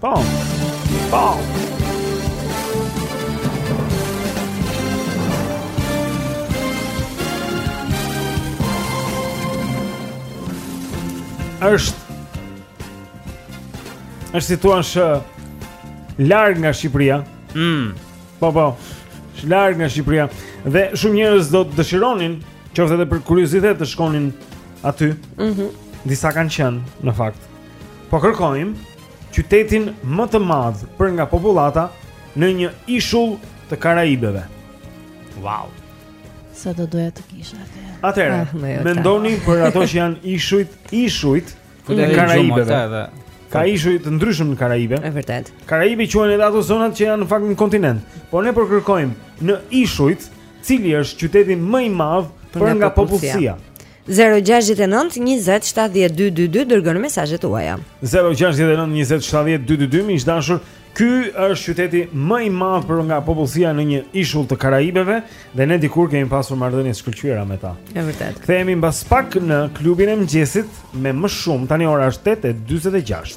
Po. Po. Është, është si i thonë larg nga Shqipëria. Mm. Po po. Larg nga Shqipëria dhe shumë njerëz do të dëshironin, qoftë edhe për kuriozitet të shkonin aty. Mhm. Mm Disa kanë qenë në fakt. Po kërkojmë qytetin më të madh për nga popullata në një ishull të Karaibeve. Wow. Sa do doja të kisha atë. Atëherë, ah, jo, mendoni për ato që janë ishujt, ishujt e mm. Karaibeve. Ka ishuj të ndryshëm në Karaibe. Është vërtet. Karaibi quhen edhe ato zonat që janë në fakt në kontinent. Por ne po kërkojmë në ishujt, cili është qyteti më i madh për nga popullsia. Zero gjashtëdhjetë e nëntë njëzet shtatëdhjetë dy dy dy dërgoni mesazhet tuaja. Zero gjashtëdhjetë e nëntë njëzet shtatëdhjetë dy dy dy miq të dashur, ky është qyteti më i madh për nga popullsia në një ishull të Karaibeve dhe ne dikur kemi pasur marrëdhënie të shkëlqyera me ta. Është vërtet. Kthehemi mbas pak në klubin e mëngjesit me më shumë. Tani ora është 8:46.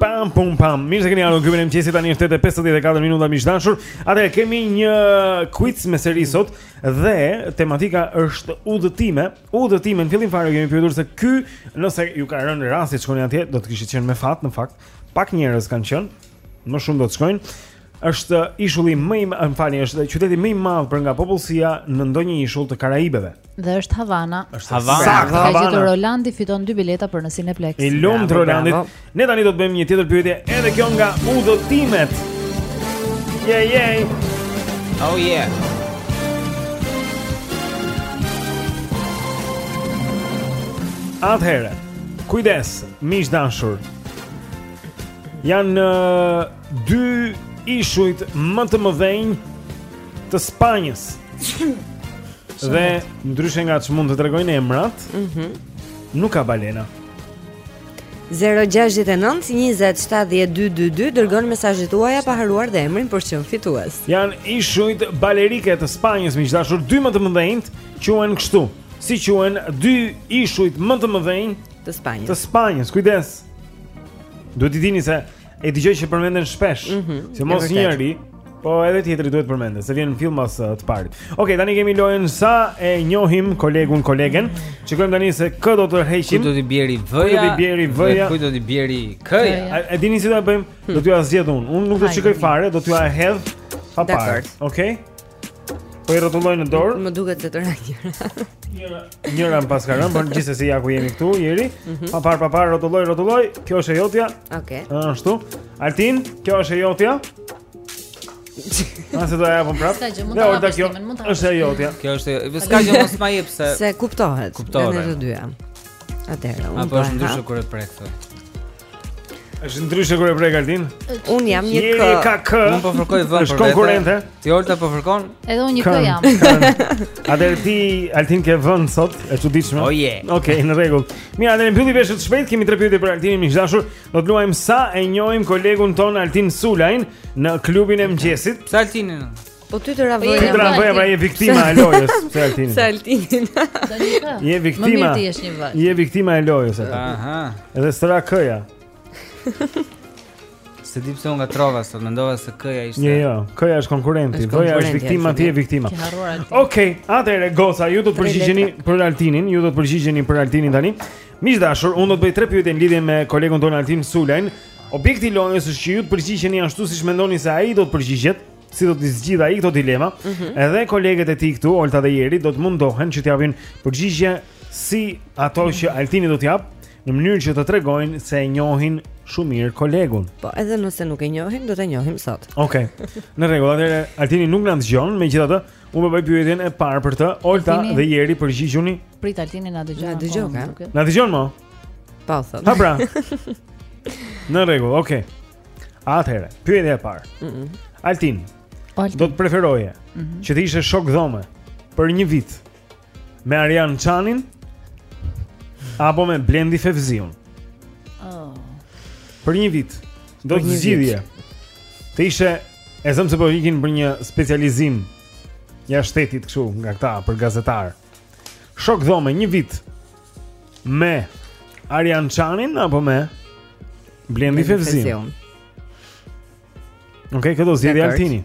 Pam pam pam. Mirë se keni ardhur në klubin e mëngjesit tani është 8:54 minuta miq të dashur. Atëherë kemi një quiz me seri sot dhe tematika është udhëtime. Udhëtime në fillim fare kemi pyetur se ky nëse ju ka rënë rasti të shkoni atje, do të kishit qenë me fat në fakt. Pak njerëz kanë qenë, më shumë do të shkojnë. është ishulli më i madh, më falni, është qyteti më i madh për nga popullsia në ndonjë ishull të Karaibeve. Dhe është Havana. Është Havana. Saktë, Havana. E gjeti Rolandi fiton dy bileta për në Cineplex. I lum Rolandi. Ne tani do të bëjmë një tjetër pyetje, edhe kjo nga udhëtimet. Yeah, yeah. Oh yeah. Atëherë, kujdes, miq dashur. Janë Dy ishujt më të mëdhenj të Spanjës. dhe ndryshe nga ç'mund të tregojnë emrat, ëh, mm -hmm. nuk ka balena. 0-6-9-20-7-2-2-2 Dërgoni mesazhet tuaja pa harruar dhe emrin për të qenë fitues Janë ishujt Balearike të Spanjës Miq të dashur dy më të mëdhenjtë Quhen kështu Si quhen dy ishujt më të mëdhenj Të Spanjës Të Spanjës, kujdes Duhet t'i dini se E dëgjoj që përmenden shpesh, mm -hmm, se mos njëri, po edhe tjetri duhet përmendet, se vjen fill mbas uh, të parit. Okej, okay, tani kemi lojën sa e njohim kolegun, kolegen. Shikojmë tani se kë do të heqim. Ku do të bjerë vëja? Ku do të bjerë vëja? Ku do të bjerë këja? A, a dini si do e bëjmë? Hmm. Do t'jua zgjedh unë. Unë nuk do të shikoj fare, do t'jua hedh pa parë. Okej? Okay? Po i rrotulloj në dorë. Më duket se të ra njëra. Njëra, njëra më paska rënë, por gjithsesi ja ku jemi këtu, Jeri. Mhm. Pa parë pa parë rrotulloj, rrotulloj. Kjo është e jotja. Okej. Okay. Ashtu. Altin, kjo është e jotja. Nëse do ajo prap. Olta kjo. Është e jotja. Kjo është, s'ka gjë mos ma jep se. Se kuptohet. Kuptohet. Dhe të dyja. Atëherë, unë. Apo është ndryshe kur e prek thotë. Është ndryshe kur e prek Altin? Unë kam një kë. Jeri ka kë. Unë po fërkoj vënë për. Është konkurrente. Ti Olta po fërkon? Edhe unë një kë kam. Atëherë ti Altin ke vënë sot, e çuditshme. Oh yeah. Okej, okay, në rregull. Mirë, atëherë mbylli veshët shpejt, kemi tre pyetje për Altinin miq të dashur. Do të luajmë sa e njohim kolegun tonë Altin Sulajn në klubin e mëngjesit. Sa Altinin? Po ty të ravoj. Ty të ravoj pra je viktima e lojës, pse Altini? Pse Altini? Je viktima. Më mirë të jesh një vakt. Je viktima e lojës atë. Aha. Edhe stra këja. Se di pse unë gatova sot, mendova se këja ishte. Jo, jo, këja është konkurrenti. Këja është viktima, ti je viktima. Okej, atëre goca, ju do të përgjigjeni për Altinin, ju do të përgjigjeni për Altinin tani. Miq dashur, unë do të bëj tre pyetje në lidhje me kolegun tonë Altin Sulajn. Objekti i lojës është që ju të përgjigjeni ashtu siç mendoni se ai do të përgjigjet. si do t'i zgjidhë ai këto dilema. Mm -hmm. Edhe kolegët e tij këtu, Olta dhe Jeri, do të mundohen që të japin përgjigje si ato që Altini do të jap në mënyrë që të tregojnë se e njohin shumë mirë kolegun. Po, edhe nëse nuk e njohim, do ta njohim sot. Okej. Okay. Në rregull, atëherë Altini nuk na dëgjon, megjithatë, unë po bëj pyetjen e parë për të. Olta Altini. dhe Jeri përgjigjuni. Prit Altini na dëgjon. Na dëgjon, po, na dëgjon më. Po, thotë. Ha pra. Në rregull, okay. Atëherë, pyetja e parë. Mm -hmm. Altin, Altin, do të preferoje mm -hmm. që të ishe shok dhome për një vit me Arjan Çanin apo me Blendi Fevziun? Oh. Për një vit do të zgjidhje. Të ishe e zëmë se po ikin për një specializim jashtë shtetit kështu nga këta për gazetarë. Shok dhome, një vit Me Arjan Çanin Apo me Blendi Fevziun Oke, okay, kë do zgjedhi Altini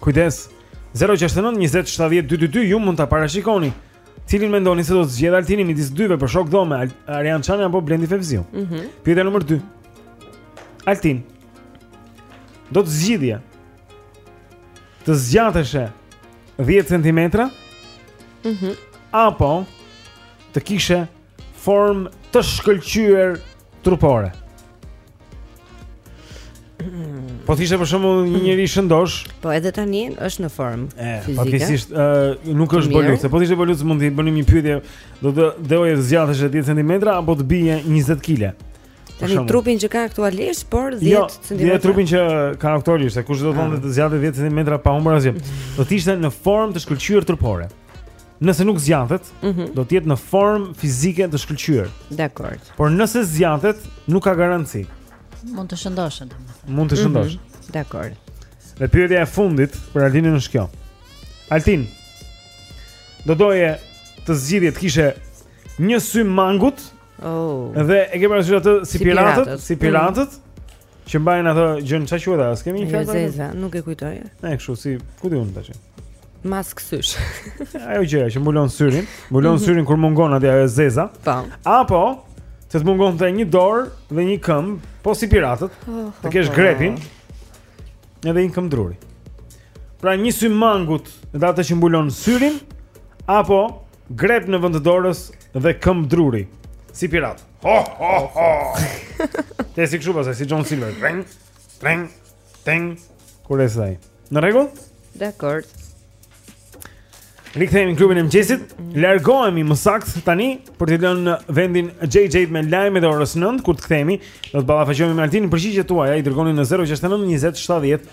Kujdes 069 20 70 222 Ju mund ta parashikoni Cilin mendoni se do të zgjedhë Altini midis të dyve për shok dhome Arjan Çani apo Blendi Fevziu mm -hmm. Pyetja numër 2 Altin Do të zgjidhje të zgjateshe 10 cm. Mhm. Mm apo të kishe formë të shkëlqyer trupore. Mm. Po të ishte për shembull një njeri i shëndoshë. Po edhe tani është në formë fizike. Po thjesht ë nuk është bulluc, po të ishte bulluc mund t'i bënim një pyetje, do të doje të zgjateshe 10 cm apo të bije 20 kg. Tani shumë... trupin që ka aktualisht, por 10 jo, cm. Jo, trupin që ka aktualisht, e kush do të thonte ah. të zgjatet 10 cm pa humbur asgjë. Do të ishte në formë të shkëlqyer trupore. Nëse nuk zgjatet, mm -hmm. do të jetë në formë fizike të shkëlqyer. Dakor. Por nëse zgjatet, nuk ka garanci. Mund të shëndoshet, domethënë. Mund të shëndoshet. Mm -hmm. Dakor. Dhe pyetja e fundit për Altinin është kjo. Altin, do doje të zgjidhje të kishe një sy mangut Oh. Dhe e ke parasysh atë si, si piratët, si mm. piratët. Mm. Që mbajnë atë gjënë ça quhet s'e kemi një fjalë. Zeza, nuk e kujtoj. Ne kështu si ku diun tash. Mask sysh. Ajo gjë që mbulon syrin, mbulon mhm. syrin kur mungon atë ajo zeza. Po. Apo të mungon të një dorë dhe një këmbë, po si piratët, oh, oh, të kesh oh. grepin edhe një këmbë druri. Pra një sy mangut, edhe atë që mbulon syrin, apo Grep në vend të dorës dhe këmbë druri. Si pirat. Ho ho ho. Te si kshu pastaj, si John Silver. Teng, teng, teng. Kur ec ai. Në rregull? Dakor. Rikthehemi në klubin e mëngjesit. Largohemi më saktë tani për t'i lënë vendin JJ me lajmet e orës 9 kur të kthehemi. Do të ballafaqohemi me Altin përgjigjet tuaja, i dërgoni në 069 20 70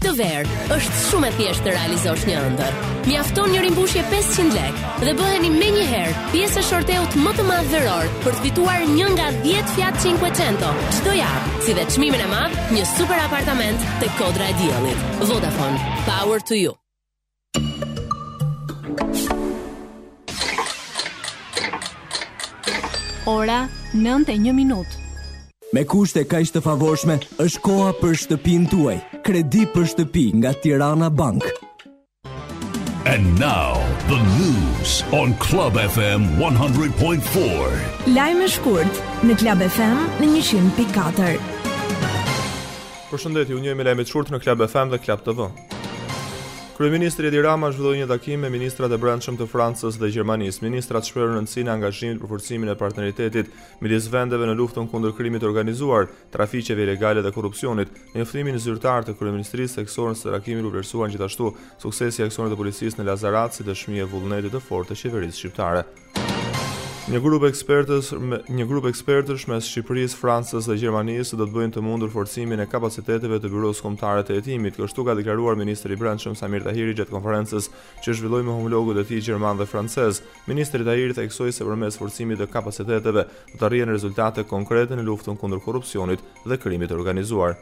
Këtë verë është shumë e thjeshtë të realizosh një ëndërr. Mjafton një rimbushje 500 lekë dhe bëheni menjëherë pjesë e shorteut më të madh veror për të fituar një nga 10 Fiat 500 çdo javë, si dhe çmimin e madh, një super apartament te Kodra e Diellit. Vodafone, power to you. Ora 9:01 minutë. Me kushte kaq të favorshme është koha për shtëpinë tuaj. Kredi për shtëpi nga Tirana Bank. And now the news on Club FM 100.4. Lajme shkurt në Club FM në 100.4. Përshëndetje, unë jam me lajmet shkurt në Club FM dhe Club TV. Kryeministri Edi Rama zhvilloi një takim me ministrat e brendshëm të Francës dhe Gjermanisë. Ministrat shprehën rëndësinë e angazhimit për forcimin e partneritetit midis vendeve në luftën kundër krimit të organizuar, trafiqeve ilegale dhe korrupsionit. Në njoftimin zyrtar të kryeministrisë theksohet se në takim u vlerësua gjithashtu suksesi i aksionit të policisë në Lazarat si dëshmi e vullnetit të fortë të qeverisë shqiptare. Një grup ekspertësh, një grup ekspertësh mes Shqipërisë, Francës dhe Gjermanisë do të bëjnë të mundur forcimin e kapaciteteve të Byrosë Kombëtare të Hetimit, kështu ka deklaruar ministri i Brendshëm Saimir Tahiri gjatë konferencës që zhvilloi me homologët e tij gjerman dhe francez. Ministri Tahiri theksoi se përmes forcimit të kapaciteteve do të arrihen rezultate konkrete në luftën kundër korrupsionit dhe krimit të organizuar.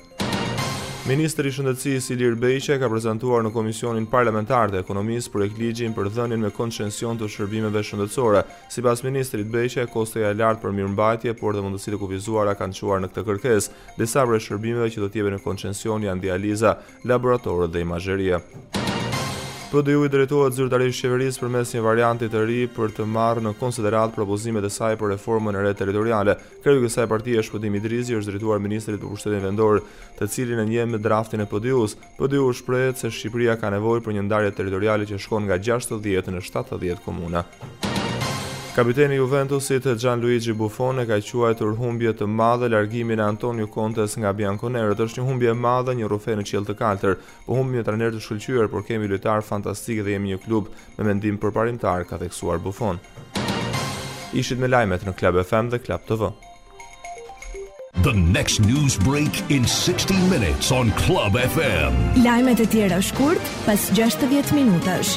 Ministri i Shëndetësisë Ilir Beqja ka prezantuar në Komisionin Parlamentar të Ekonomisë projektligjin për dhënien me koncesion të shërbimeve shëndetësore. Sipas ministrit Beqja, kostoja e lartë për mirëmbajtje, por dhe mundësitë e kufizuara kanë çuar në këtë kërkesë. Disa prej shërbimeve që do të jepen në koncesion janë dializa, laboratorët dhe imazheria. PDIU i drejtohet zyrtarisht qeverisë përmes një varianti të ri për të marrë në konsideratë propozimet e saj për reformën e re territoriale. Kreu i kësaj partie, Shpëtim Idrizi, i është drejtuar ministrit për Pushtetin Vendor, të cilin e njeh me draftin e PDIU-së. PDIU shprehet se Shqipëria ka nevojë për një ndarje territoriale që shkon nga gjashtëdhjetë në shtatëdhjetë komuna. Kapiteni i Juventusit, Gianluigi Buffon, e ka quajtur humbje të madhe largimin e Antonio Contes nga Bianconerët. Është një humbje e madhe, një rrufe në qiell të kaltër. Po humbim një trajner të shkëlqyer, por kemi lojtarë fantastikë dhe jemi një klub me mendim përparimtar, ka theksuar Buffon. Ishit me lajmet në Club FM dhe Club TV. The next news break in 60 minutes on Club FM. Lajmet e tjera shkurt pas 60 minutash.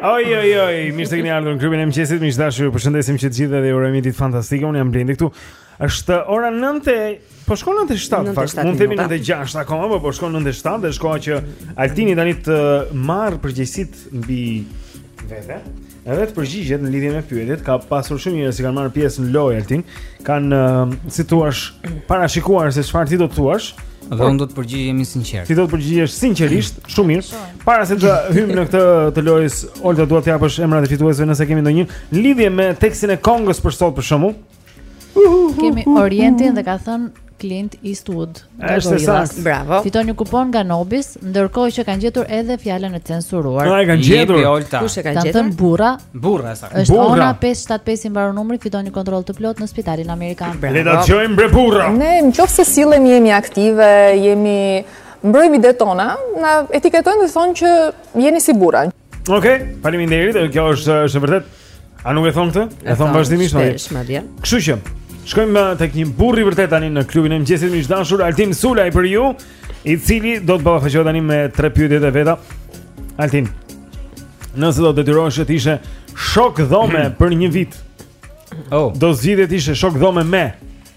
Oj oj oj, mirë se keni ardhur në klubin e mëngjesit. Miq të dashur, ju përshëndesim që të gjithëve dhe ju urojmë ditë fantastike. Unë jam Blendi këtu. Është ora 9, po shkon 9:07 në fakt. Mund të themi 9:06 akoma, po po shkon 9:07 dhe është koha që Altini tani të marrë përgjegjësitë mbi vete. Edhe të përgjigjet në lidhje me pyetjet, ka pasur shumë njerëz që kanë marrë pjesë në lojë Altin, kanë si të thuash, parashikuar se çfarë ti do të thuash. Dhe unë do të përgjigjem sinqerisht. Ti do të përgjigjesh sinqerisht, shumë mirë. Para se të hyjmë në këtë të lojës, Olta dua të japësh emrat e fituesve nëse kemi ndonjë në lidhje me tekstin e këngës për sot për shembull. Kemi Orientin dhe ka thënë Clint Eastwood. Është e saktë. Bravo. Fiton një kupon nga Nobis, ndërkohë që kanë gjetur edhe fjalën e censuruar. A e kanë gjetur. Kush e ka gjetur? Tan burra. Burra saktë. Është Ona 575 i mbaron numri, fiton një kontroll të plotë në spitalin amerikan. Bravo. Le ta dëgjojmë bre burra. Ne nëse sillemi jemi aktive, jemi mbrojmë idetë tona, na etiketojnë dhe thonë që jeni si burra. Okej, okay, faleminderit. Kjo është e vërtetë. A nuk e thonë këtë? E thonë vazhdimisht atë. Kështu që shkojmë uh, tek një burrë i vërtetë tani në klubin e mëngjesit miq të dashur Altin Sulaj për ju, i cili do të ballafaqohet tani me tre pyetjet e veta. Altin. Nëse do të detyroheshe të ishe shok dhome për një vit. Oh. Do zgjidhje të ishe shok dhome me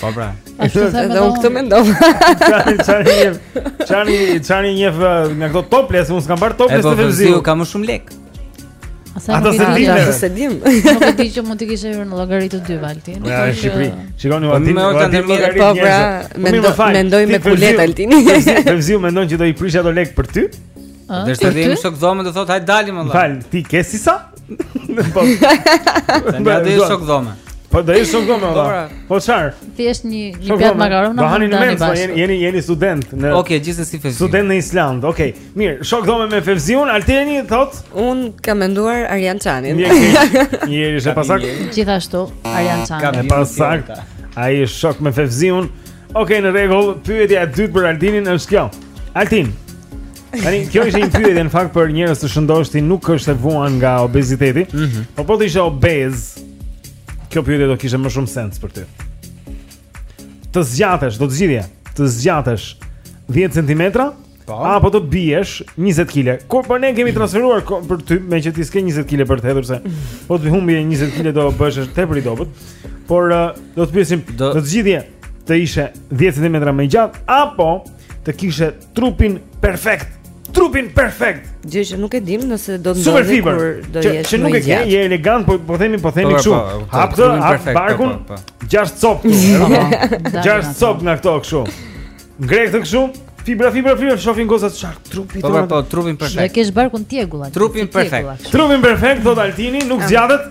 Po pra. Edhe unë këtë mendoj. Çani Çani njeh Çani Çani njeh nga këto toples, unë s'kam parë toples te Fevziu. Po ka më shumë lek. Ata nuk e dinë, ata s'e dinë. Nuk e di që mund të kishe hyrë në llogari të dy Altin. Në Shqipëri. Shikoni po, Altin, Altin në llogari. Po pra, po, mendoj me kuletë Altini. Fevziu mendon që do i prishë ato lek për ty? Dhe të vim shok dhomën do thotë haj dalim valla. Fal, ti ke si sa? Po. Ne do të ishim shok dhome. Po do të shok dhome. Po, pra. po çfar? Thjesht një një pjatë makaron do hani në mensë, jeni jeni jeni student në Okej, gjithsesi Fevzion. Student në Island. Okej. Mirë, shok dhome me Fevzion, Altini thot? Un kam menduar Arjan Çanin. Një herë është pasak. Gjithashtu Arjan Çanin. Ka pasak. Ai është shok me Fevzion. Okej, në rregull, pyetja e dytë për Altinin është kjo. Altin, Tani kjo ishte një pyetje në fakt për njerëz të shëndosh ti nuk është se vuan nga obeziteti. Mm -hmm. Po po të ishe obez. Kjo pyetje do kishte më shumë sens për ty. Të zgjatesh, do të zgjidhje. Të zgjatesh 10 cm po. apo të biesh 20 kg. Por ne kemi transferuar për ty, me që ti s'ke 20 kg për të hedhur se po të humbësh 20 kg do bëhesh tepër i dobët. Por eh, do të pyesim, do të zgjidhje të ishe 10 cm më i gjatë apo të kishe trupin perfekt. Trupin perfekt. Gjë që nuk e dim nëse do të ndodhë kur do të jesh. Që nuk e ke, je elegant, po po themi, po themi po, kështu. Po, po, hap të, hap barkun. Gjashtë cop. Gjashtë cop nga këto kështu. Ngrek të kështu. Fibra fibra fibra shofin gozat çak trupi tonë. Po po trupin perfekt. Ta kesh barkun tjegulla. Trupin perfekt. Trupin perfekt thot Altini, nuk zgjatet.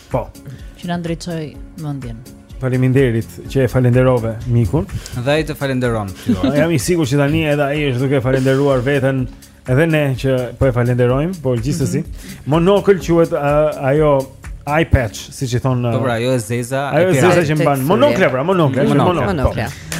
Po. Që na ndriçoi mendjen. Faleminderit që e falenderove mikun. Dhe ai të falenderon. Po, jam i sigurt që tani edhe ai është duke falenderuar veten edhe ne që po e falenderojmë, por gjithsesi. Mm -hmm. Monokël quhet uh, ajo eye patch, siç i thon. Po pra, ajo e zeza, ajo e zeza që mban monokla, pra monokla, mm -hmm. monokla. monokla. Po.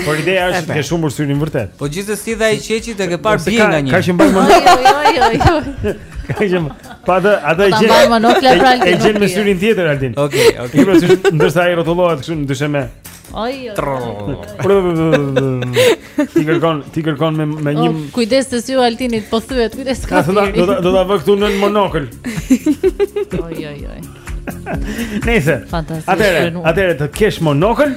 Por ideja është të kesh humbur syrin vërtet. Po gjithsesi dhe ai qelqi të ketë rënë bie nga një. Ka që mban monokël. Jo, jo, jo, jo. Ka që pa atë atë gjë. Mban monokla pra. E gjen me syrin tjetër Altin. Okej, okej. Pra syrin ndërsa ai rrotullohet kështu në dysheme. Oj. Ti kërkon, ti kërkon me me një oh, Kujdes te syu i Altinit, po thyet, kujdes ka. Do ta do ta vë këtu në monokël. Oj, oj, oj. Nëse. Atëre, atëre të kesh monokël.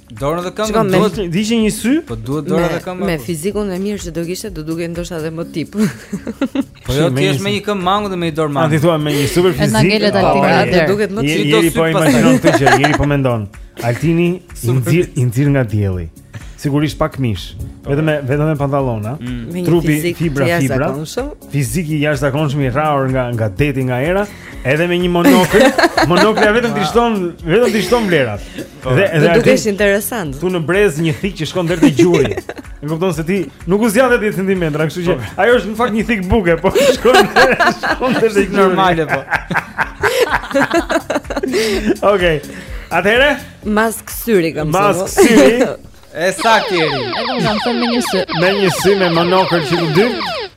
Dorën dhe këmbën duhet. Shikoj, diçi një sy? Po duhet dora dhe këmbën. Me fizikun e mirë që do kishte, do dukej ndoshta edhe më tip. Po jo, ti je me një këmbë mangut dhe me një dorë mangut. A ti thua me një super fizik? Edhe ngelet Altini. Po, atë duket më tip. Jeri po imagjinon këtë gjë, jeri po mendon. Altini i nxir i nxir nga dielli. Sigurisht pa këmish, vetëm me vetëm me pantallona, mm. trupi fibra fibra. Fiziki i jashtëzakonshëm i rrahur nga nga deti nga era. Edhe me një monokl, monokla vetëm t'i shton, vetëm t'i shton vlerat. Po. Dhe edhe duke qenë interesant. Ty në brez një thik që shkon deri te gjuri. E kupton se ti nuk u zgjate 10 cm, kështu që po. ajo është në fakt një thik buke, po shkon shkon deri te gjuri. Normale po. Okej. Atëherë, mask syri kam thënë. Mask syri. E sa qejf. E do të them me një sy. Me një sy me monokël që të dy.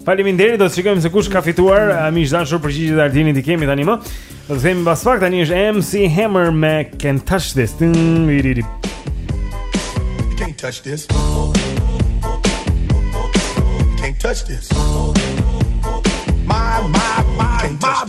Faleminderit, do të shikojmë se kush ka fituar. A miq të dashur përgjigjet e Artinit i kemi tani më. Do të themi pas fakt tani është MC Hammer me Can't Touch This. Can't Touch This. Can't Touch This. My my my my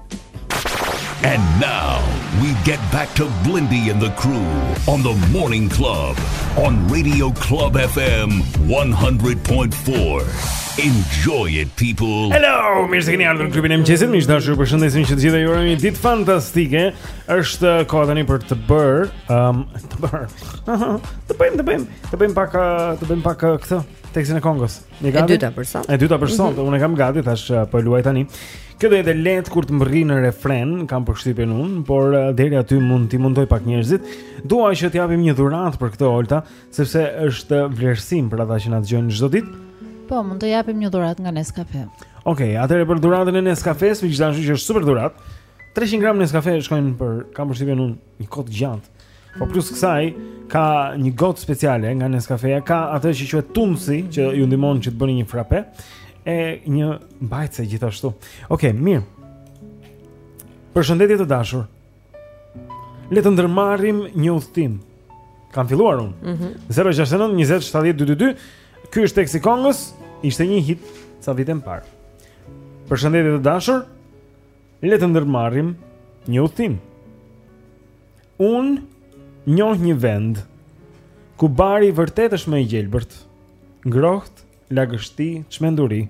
And now we get back to Blendi and the crew on the Morning Club on Radio Club FM 100.4. Enjoy it people. Hello, mirë se keni ardhur në klubin e mëngjesit. Miq të dashur, ju përshëndesim që të gjithë ju urojmë një ditë fantastike. Është uh, koha tani për të bërë, um, të bërë. të bëjmë, të bëjmë, të bëjmë pak, uh, të bëjmë pak uh, këtë tekstin e këngës. E dyta për sot. E dyta për sot, unë e kam gati tash eh, po e luaj tani. Kjo do jetë e lehtë kur të mbërrijë në refren, kam përshtypjen unë, por eh, deri aty mund t'i mundojë pak njerëzit. Dua që t'japim një dhuratë për këtë Olta, sepse është vlerësim për ata që na dëgjojnë çdo ditë. Po, mund të japim një dhuratë nga Nescafe. Okej, okay, atëherë për dhuratën e Nescafes, miq të dashur, që është super dhuratë. 300 gram Nescafe shkojnë për kam përshtypjen unë një kohë të gjatë. Po plus kësaj ka një gotë speciale nga Nescafe, ka atë që quhet tunsi që ju ndihmon që të bëni një frappe e një mbajtëse gjithashtu. Okej, okay, mirë. Përshëndetje të dashur. Le të ndërmarrim një udhëtim. Kam filluar unë. Mm -hmm. 069 20 70 222. Ky është teksti i këngës, ishte një hit sa vitin e parë. Përshëndetje të dashur. Le të ndërmarrim një udhëtim. Unë njoh një vend ku bari vërtet është më i gjelbërt. Ngrohtë, lagështi, çmenduri.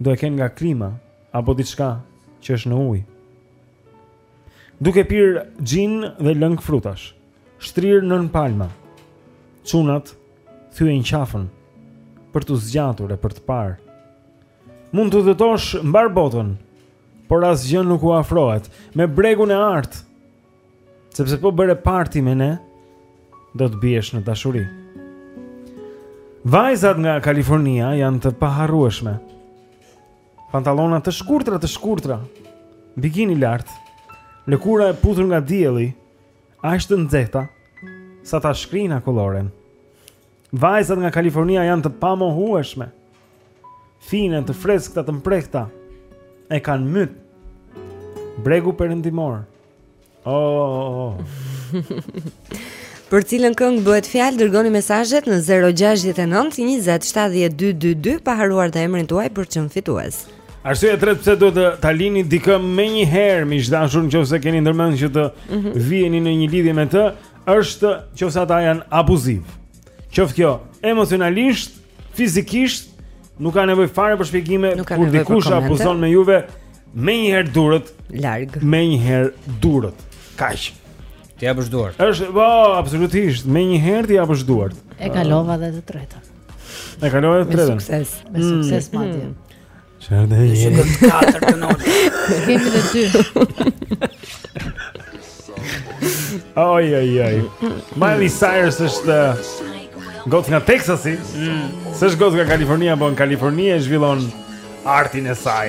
Do e kenë nga klima apo diçka që është në ujë. Duke pirë xhin dhe lëng frutash, shtrirë nën palma. Çunat thyen qafën për t'u zgjatur e për të parë. Mund të udhëtosh mbarë botën, por asgjë nuk u afrohet me bregun e artë. Sepse po bëre parti me ne, do të biesh në dashuri. Vajzat nga Kalifornia janë të paharrueshme. Pantallona të shkurtra, të shkurtra, bikini lart, lëkura e puthur nga dielli, aq të nxehta sa ta shkrin akulloren. Vajzat nga Kalifornia janë të pamohueshme. Fine, të freskëta, të mprehta. E kanë myt. Bregu perëndimor. Oh, oh, oh. Për cilën këngë bëhet fjalë, dërgoni mesazhet në 069 20 70 222 pa harruar dhe emrin tuaj për të qenë fitues. Arsyeja e tretë pse duhet ta lini dikë menjëherë, miq të dashur, nëse keni ndërmend që të mm -hmm. viheni në një lidhje me të, është qoftë se ata janë abuziv. Qoftë kjo emocionalisht, fizikisht, nuk ka nevojë fare për shpjegime, kur dikush abuzon me juve, menjëherë duart larg. Menjëherë duart. Kaq. T'i japësh duart. Është, po, absolutisht, menjëherë t'i japësh duart. E kalova edhe të tretën. E kalova të tretën. Me sukses, me sukses mm. madje. Mm. Çfarë do të jetë? E katërta, jo. Kemi të dy. Oj oj oj. Miley Cyrus është gocë nga Texasi. Mm. S'është gocë nga Kalifornia, por në Kaliforni e zhvillon artin e saj.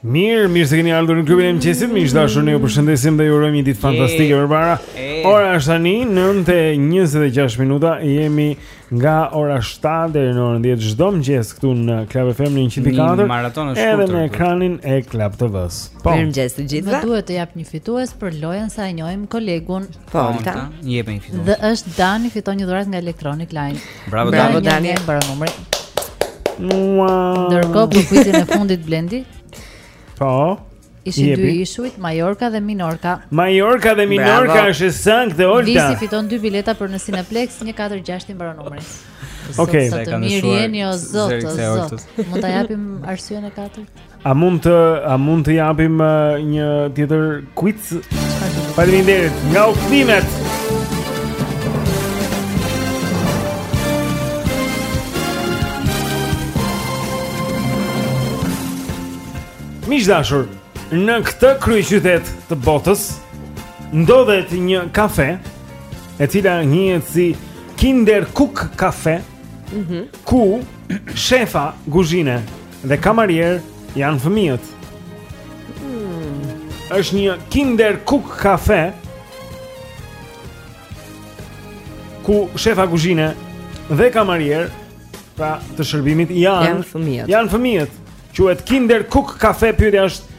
Mirë, mirë se keni ardhur në klubin e mëngjesit. Miq të dashur, ne ju përshëndesim dhe ju urojmë një ditë fantastike përpara. Ora është tani 9:26 minuta. Jemi nga ora 7 deri në orën 10 çdo mëngjes këtu në Club FM në 104. Maraton është Edhe në ekranin e Club TV-s. Po. Mirëmëngjes të gjithëve. Ne duhet të japim një fitues për lojën sa e njohim kolegun. Po, ta japim një fitues. Dhe është Dani fiton një dhuratë nga Electronic Line. Bravo Dani. Bravo Dani, para numri. Ndërkohë për kuizin e fundit Blendi. Po. Ishin dy ishujt, Majorka dhe Minorka. Majorka dhe Minorka është saktë dhe Olta. Visi fiton dy bileta për në Cineplex 146 i mbaron numri. Okej, okay. sa të mirë jeni o zot, o zot. Mund ta japim arsyen e katërt? A mund të a mund të japim uh, një tjetër quiz? Faleminderit. Nga udhëtimet. Miq të dashur, në këtë kryeqytet të botës ndodhet një kafe e cila njihet si Kinder Cook Cafe. Mhm. Mm ku shefa kuzhine Dhe kamarierë janë fëmijët. Mm. Është një Kinder Cook Cafe. Ku shefa kuzhine dhe kamarierë pra të shërbimit janë janë fëmijët. Janë fëmijët. Quhet Kinder Cook Cafe, pyetja është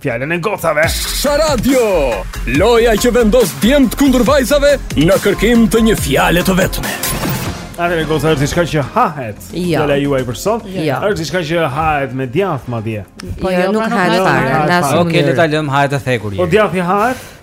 Fjalën e gocave. Sharada, loja që vendos djemt kundër vajzave në kërkim të një fjale të vetme. Atëherë goca është diçka që hahet. Jo. Fjala juaj për sot jo. është diçka që hahet me djath madje. Po jo, jo nuk hahet fare. Okej, le ta lëmë hahet e thekur. Po djathi hahet?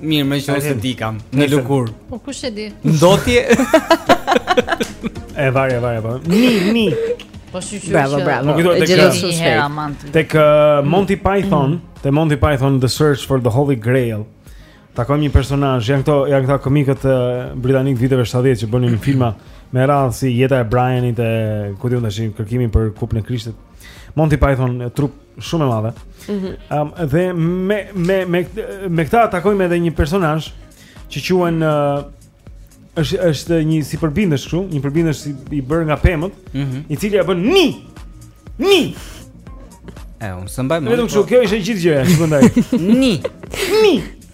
Mirë, meqenëse e kam në lëkurë. Po kush e di? Ndotje. E varë, e varë, po. Ni, ni. Po shyqyr. Bravo, bravo. Nuk kujtoj tek Jason Statham. Tek uh, Monty Python, mm. te Monty Python The Search for the Holy Grail. Takojmë një personazh, janë këto, janë këta komikët uh, britanikë të viteve 70 që bënin filma me radhë si Jeta e Brianit e ku di unë tash kërkimi për kupën e Krishtit. Monty Python, trup shumë e madhe. Ëm mm -hmm. um, dhe me me me me këta takojmë edhe një personazh që quhen uh, është është një si përbindësh kështu, një përbindësh si i bërë nga pemët, mm -hmm. i cili ja bën ni. Ni. E, unë s'e mbaj më... Vetëm që po- kjo ishte gjithë gjëja, që bëndaj. Ni. Ni.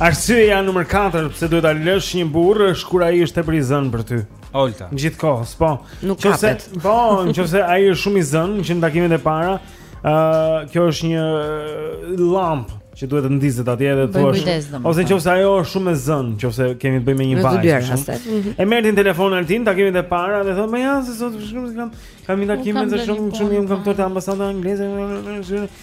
Arsyeja numër 4 pse duhet ta lësh një burrë është kur ai është tepër i zënë për ty. Olta. Gjithkohës, po. Nuk ka. Nëse po, nëse ai është shumë i zënë që në takimet e para, ë uh, kjo është një llambë që duhet të ndizet atje dhe thua. Ose nëse ajo është shumë e zënë, nëse kemi të bëjmë me një vajzë. Mhm. E merr ti në telefon Altin takimet e para dhe thonë, "Ma ja se sot kam kam një takim me shumë shumë jam kam te ambasada angleze."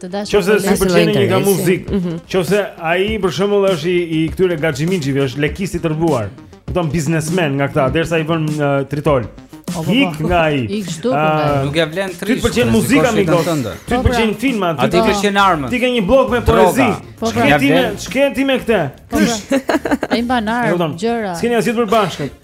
Të dashur Qoftë se s'i pëlqen një nga muzikë. Mhm. Qoftë se ai për shembull është i i këtyre gaxhimixhive, është lekist i tërbuar. Kupton biznesmen nga këta, derisa i vën uh, tritol. Ik nga ai. Ik çdo nga ai. Nuk ja vlen tri. Ty të pëlqen muzika më kot. Ti po, pra. të pëlqen filma, ti pra. pëlqen armën. Ti ke një blog me poezi. Po, pra. Ç'ke ti me, ç'ke ti me këtë? Ai mban armë, gjëra. S'keni asgjë të përbashkët.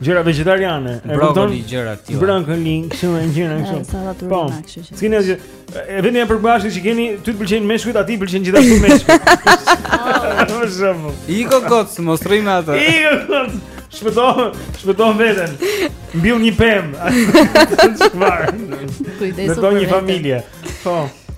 Gjëra vegetariane. Brokoli, gjëra të tilla. Brokoli, kështu e gjëra kështu. Po. S'keni asgjë. E vetmja e përbashkët që keni, ty të pëlqejnë meshkujt, atij i pëlqejnë gjithashtu meshkujt. Po shumë. Ik o goc, mos rri me atë. Ik o goc. Shpëto, shpëto veten. Mbill një pemë. Çfarë? Kujdesu. Do një familje. Po.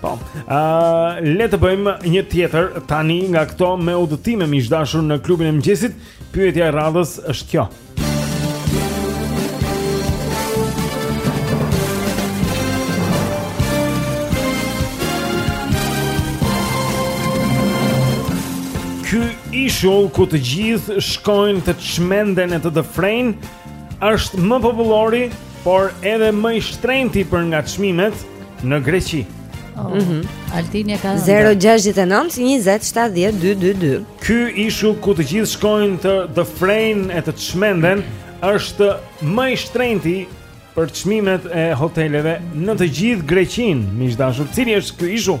Po. Ë, uh, le të bëjmë një tjetër tani nga këto me udhëtime miq të dashur në klubin e mëngjesit. Pyetja e radhës është kjo. Ky ishull ku të gjithë shkojnë të çmenden e të dëfrejnë është më popullori por edhe më i shtrenjti për nga çmimet në Greqi. Oh. Mm -hmm. Altini e ka 069 20 70 222. Ky ishull ku të gjithë shkojnë të dëfrejnë e të çmenden është më i shtrenjti për çmimet e hoteleve në të gjithë Greqinë. Miq të dashur, cili është ky ishull?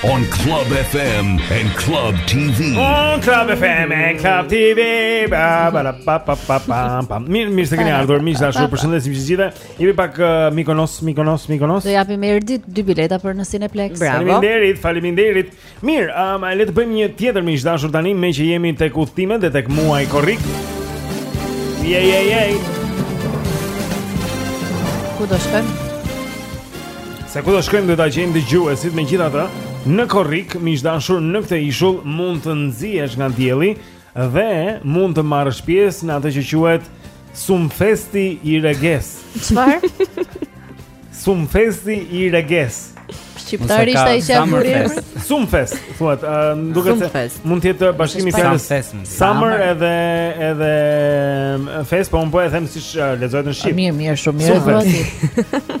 On Club FM and Club TV. On Club FM and Club TV. Ba ba ba ba ba ba. ba. Mirë, mirë se keni ardhur miq të dashur. Përshëndetje të gjithëve. Jemi pak uh, Mikonos, Mikonos, Mikonos. Do i japim Erdit dy bileta për në Cineplex. Bravo. Faleminderit, faleminderit. Mirë, um, le të bëjmë një tjetër miq të dashur tani, meqë jemi tek udhëtimet dhe tek muaji korrik. Yeah yeah yeah. Ku do shkojmë? Se ku do shkojmë do ta gjejnë dëgjuesit megjithatë Në korrik, miq të dashur në këtë ishull Mund të nxihesh nga dielli Dhe mund të marrësh pjesë në atë që quhet Sumfesti i reges Çfarë? Sumfesti i reges Shqiptari ishte i qenë për emër. Sumfest, thua ti, duket se mund të jetë bashkimi i fjalës summer edhe edhe fest, po un po e them siç lexohet në shqip. Mirë, mirë, shumë mirë.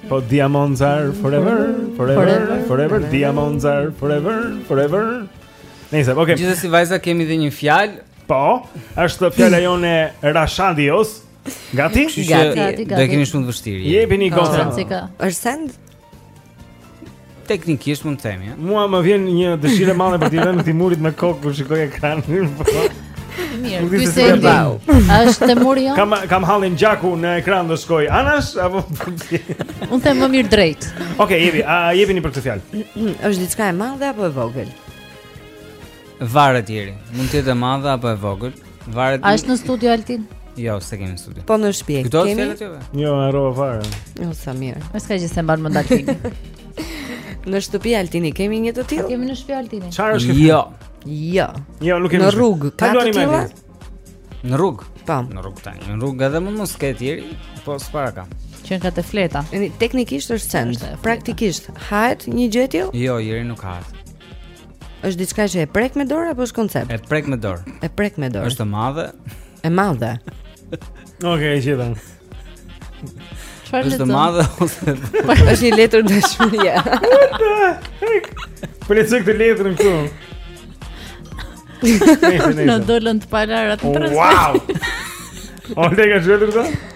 Po Diamonds are forever, forever, forever, Diamonds are forever, forever. Nice, okay. Gjithsesi vajza kemi dhe një fjalë. Po, është fjala jonë e Rashadios. Gati? Gati, gati. Do e kemi shumë të vështirë. Jepini gocën. Është send? Teknikisht mund të themi, ja. Mua më vjen një dëshirë e madhe për t'i rënë ti murit me kokë kur shikoj ekranin. Po. Mirë, ky se e di. Është te muri jo? Kam kam hallin gjaku në ekran do shkoj. Anash apo Unë them më mirë drejt. Okej, okay, jepi, a jepini për këtë fjalë? Është diçka e madhe apo e vogël? Varet deri. Mund të jetë e madhe apo e vogël. Varet. A është në studio Altin? Jo, s'e kemi në studio. Po në shtëpi. Këto kemi? fjalët jove? Jo, harrova fare. Jo, sa mirë. Mos ka gjë s'e mban mend Altin. në shtëpi Altin i kemi një të tillë? Kemi në shtëpi Altin. Çfarë është kjo? Jo. Jo. Jo, nuk kemi. Në rrugë, ka të tilla? Në rrugë. Po. Në rrugë tani. Në rrugë edhe mund mos ketë tjerë, po s'para ka. Qen ka të fleta. Teknikisht është send. Praktikisht hahet një gjë tillë? Jo, njeri nuk hahet. Është diçka që e prek me dorë apo është koncept? E prek me dorë. E prek me dorë. Është e madhe. E madhe. Okej, okay, gjithan. Çfarë lexon? Është e madhe ose po, është një letër dashurie. Po lexoj këtë letrën këtu. Na dolën të palarat në tarracë Wow O, ta ka shkruar ty?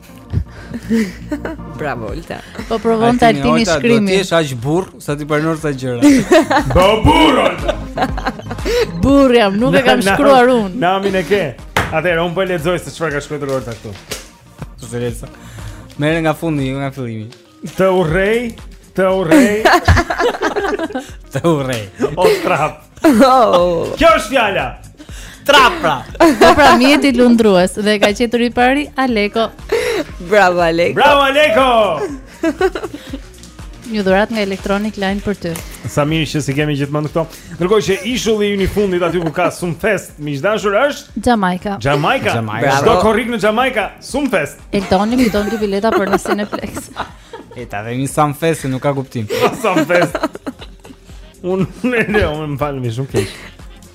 Bravo Olta. Po provon ta Altini shkrimin. Ti je aq burrë sa t'i pranosh këto gjëra. Po burrë Olta. Burrë jam, nuk e kam shkruar unë. Namin e ke. Atëherë unë po lexoj se çfarë ka shkruar Olta këtu. Zëresa. Merre nga fundi, nga fillimi. Të urrej, të urrej. të urrej. O trap. Oh. Kjo është fjala. Trap pra. Po pra mjeti lundrues dhe e ka gjetur i pari Aleko. Bravo Aleko. Bravo Aleko. Një dhuratë nga Electronic Line për ty. Sa mirë që s'i kemi gjithmonë këto. Ndërkohë që ishulli ynë i fundit aty ku ka Sumfest, miq të dashur është Jamaica. Jamaica. Çdo korrik në Jamaica, Sumfest. Eltoni m'i do dy bileta për në Cineplex. E ta vëmë Sam Fest, nuk ka kuptim. Sam Fest. Unë ne le, unë më fal më vjen shumë keq.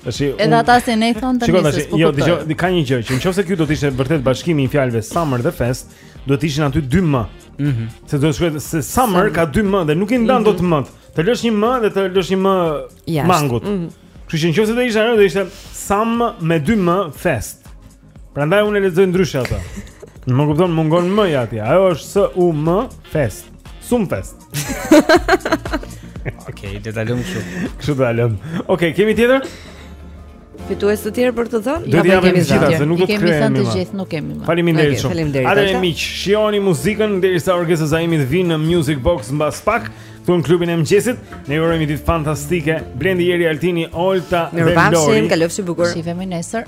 Tashi. Edhe ata se ne thon tani se po. Jo, dëgjo, ka një gjë që nëse ky do të ishte vërtet bashkimi i fjalëve Summer dhe Fest, do të ishin aty dy më. Mhm. Se do të shkruhej se Summer ka dy më dhe nuk i ndan dot mhm. më. Të lësh një më dhe të lësh një më mangut. Mhm. Kështu që nëse do ishte ajo do ishte Sam me dy më Fest. Prandaj unë e lexoj ndryshe atë. Më kupton, mungon më-ja aty. Ajo është S U M Fest. Sum Fest. Okej, okay, le ta lëmë kështu. Kështu ta lëmë. Okej, okay, kemi tjetër? Fitues të tjerë për të dhënë? Jo, jo, i kemi gjithë, se nuk do të, i kemi dhënë të gjithë, nuk kemi më. Faleminderit shumë. Faleminderit. Atëherë miq, shijoni muzikën derisa orkestra e Zaimit vjen në Music Box mbas pak këtu në klubin e mëngjesit. Ne ju urojmë ditë fantastike. Blendi Jeri Altini, Olta dhe Lori. Mirupafshim, kalofshi bukur. Shihemi nesër.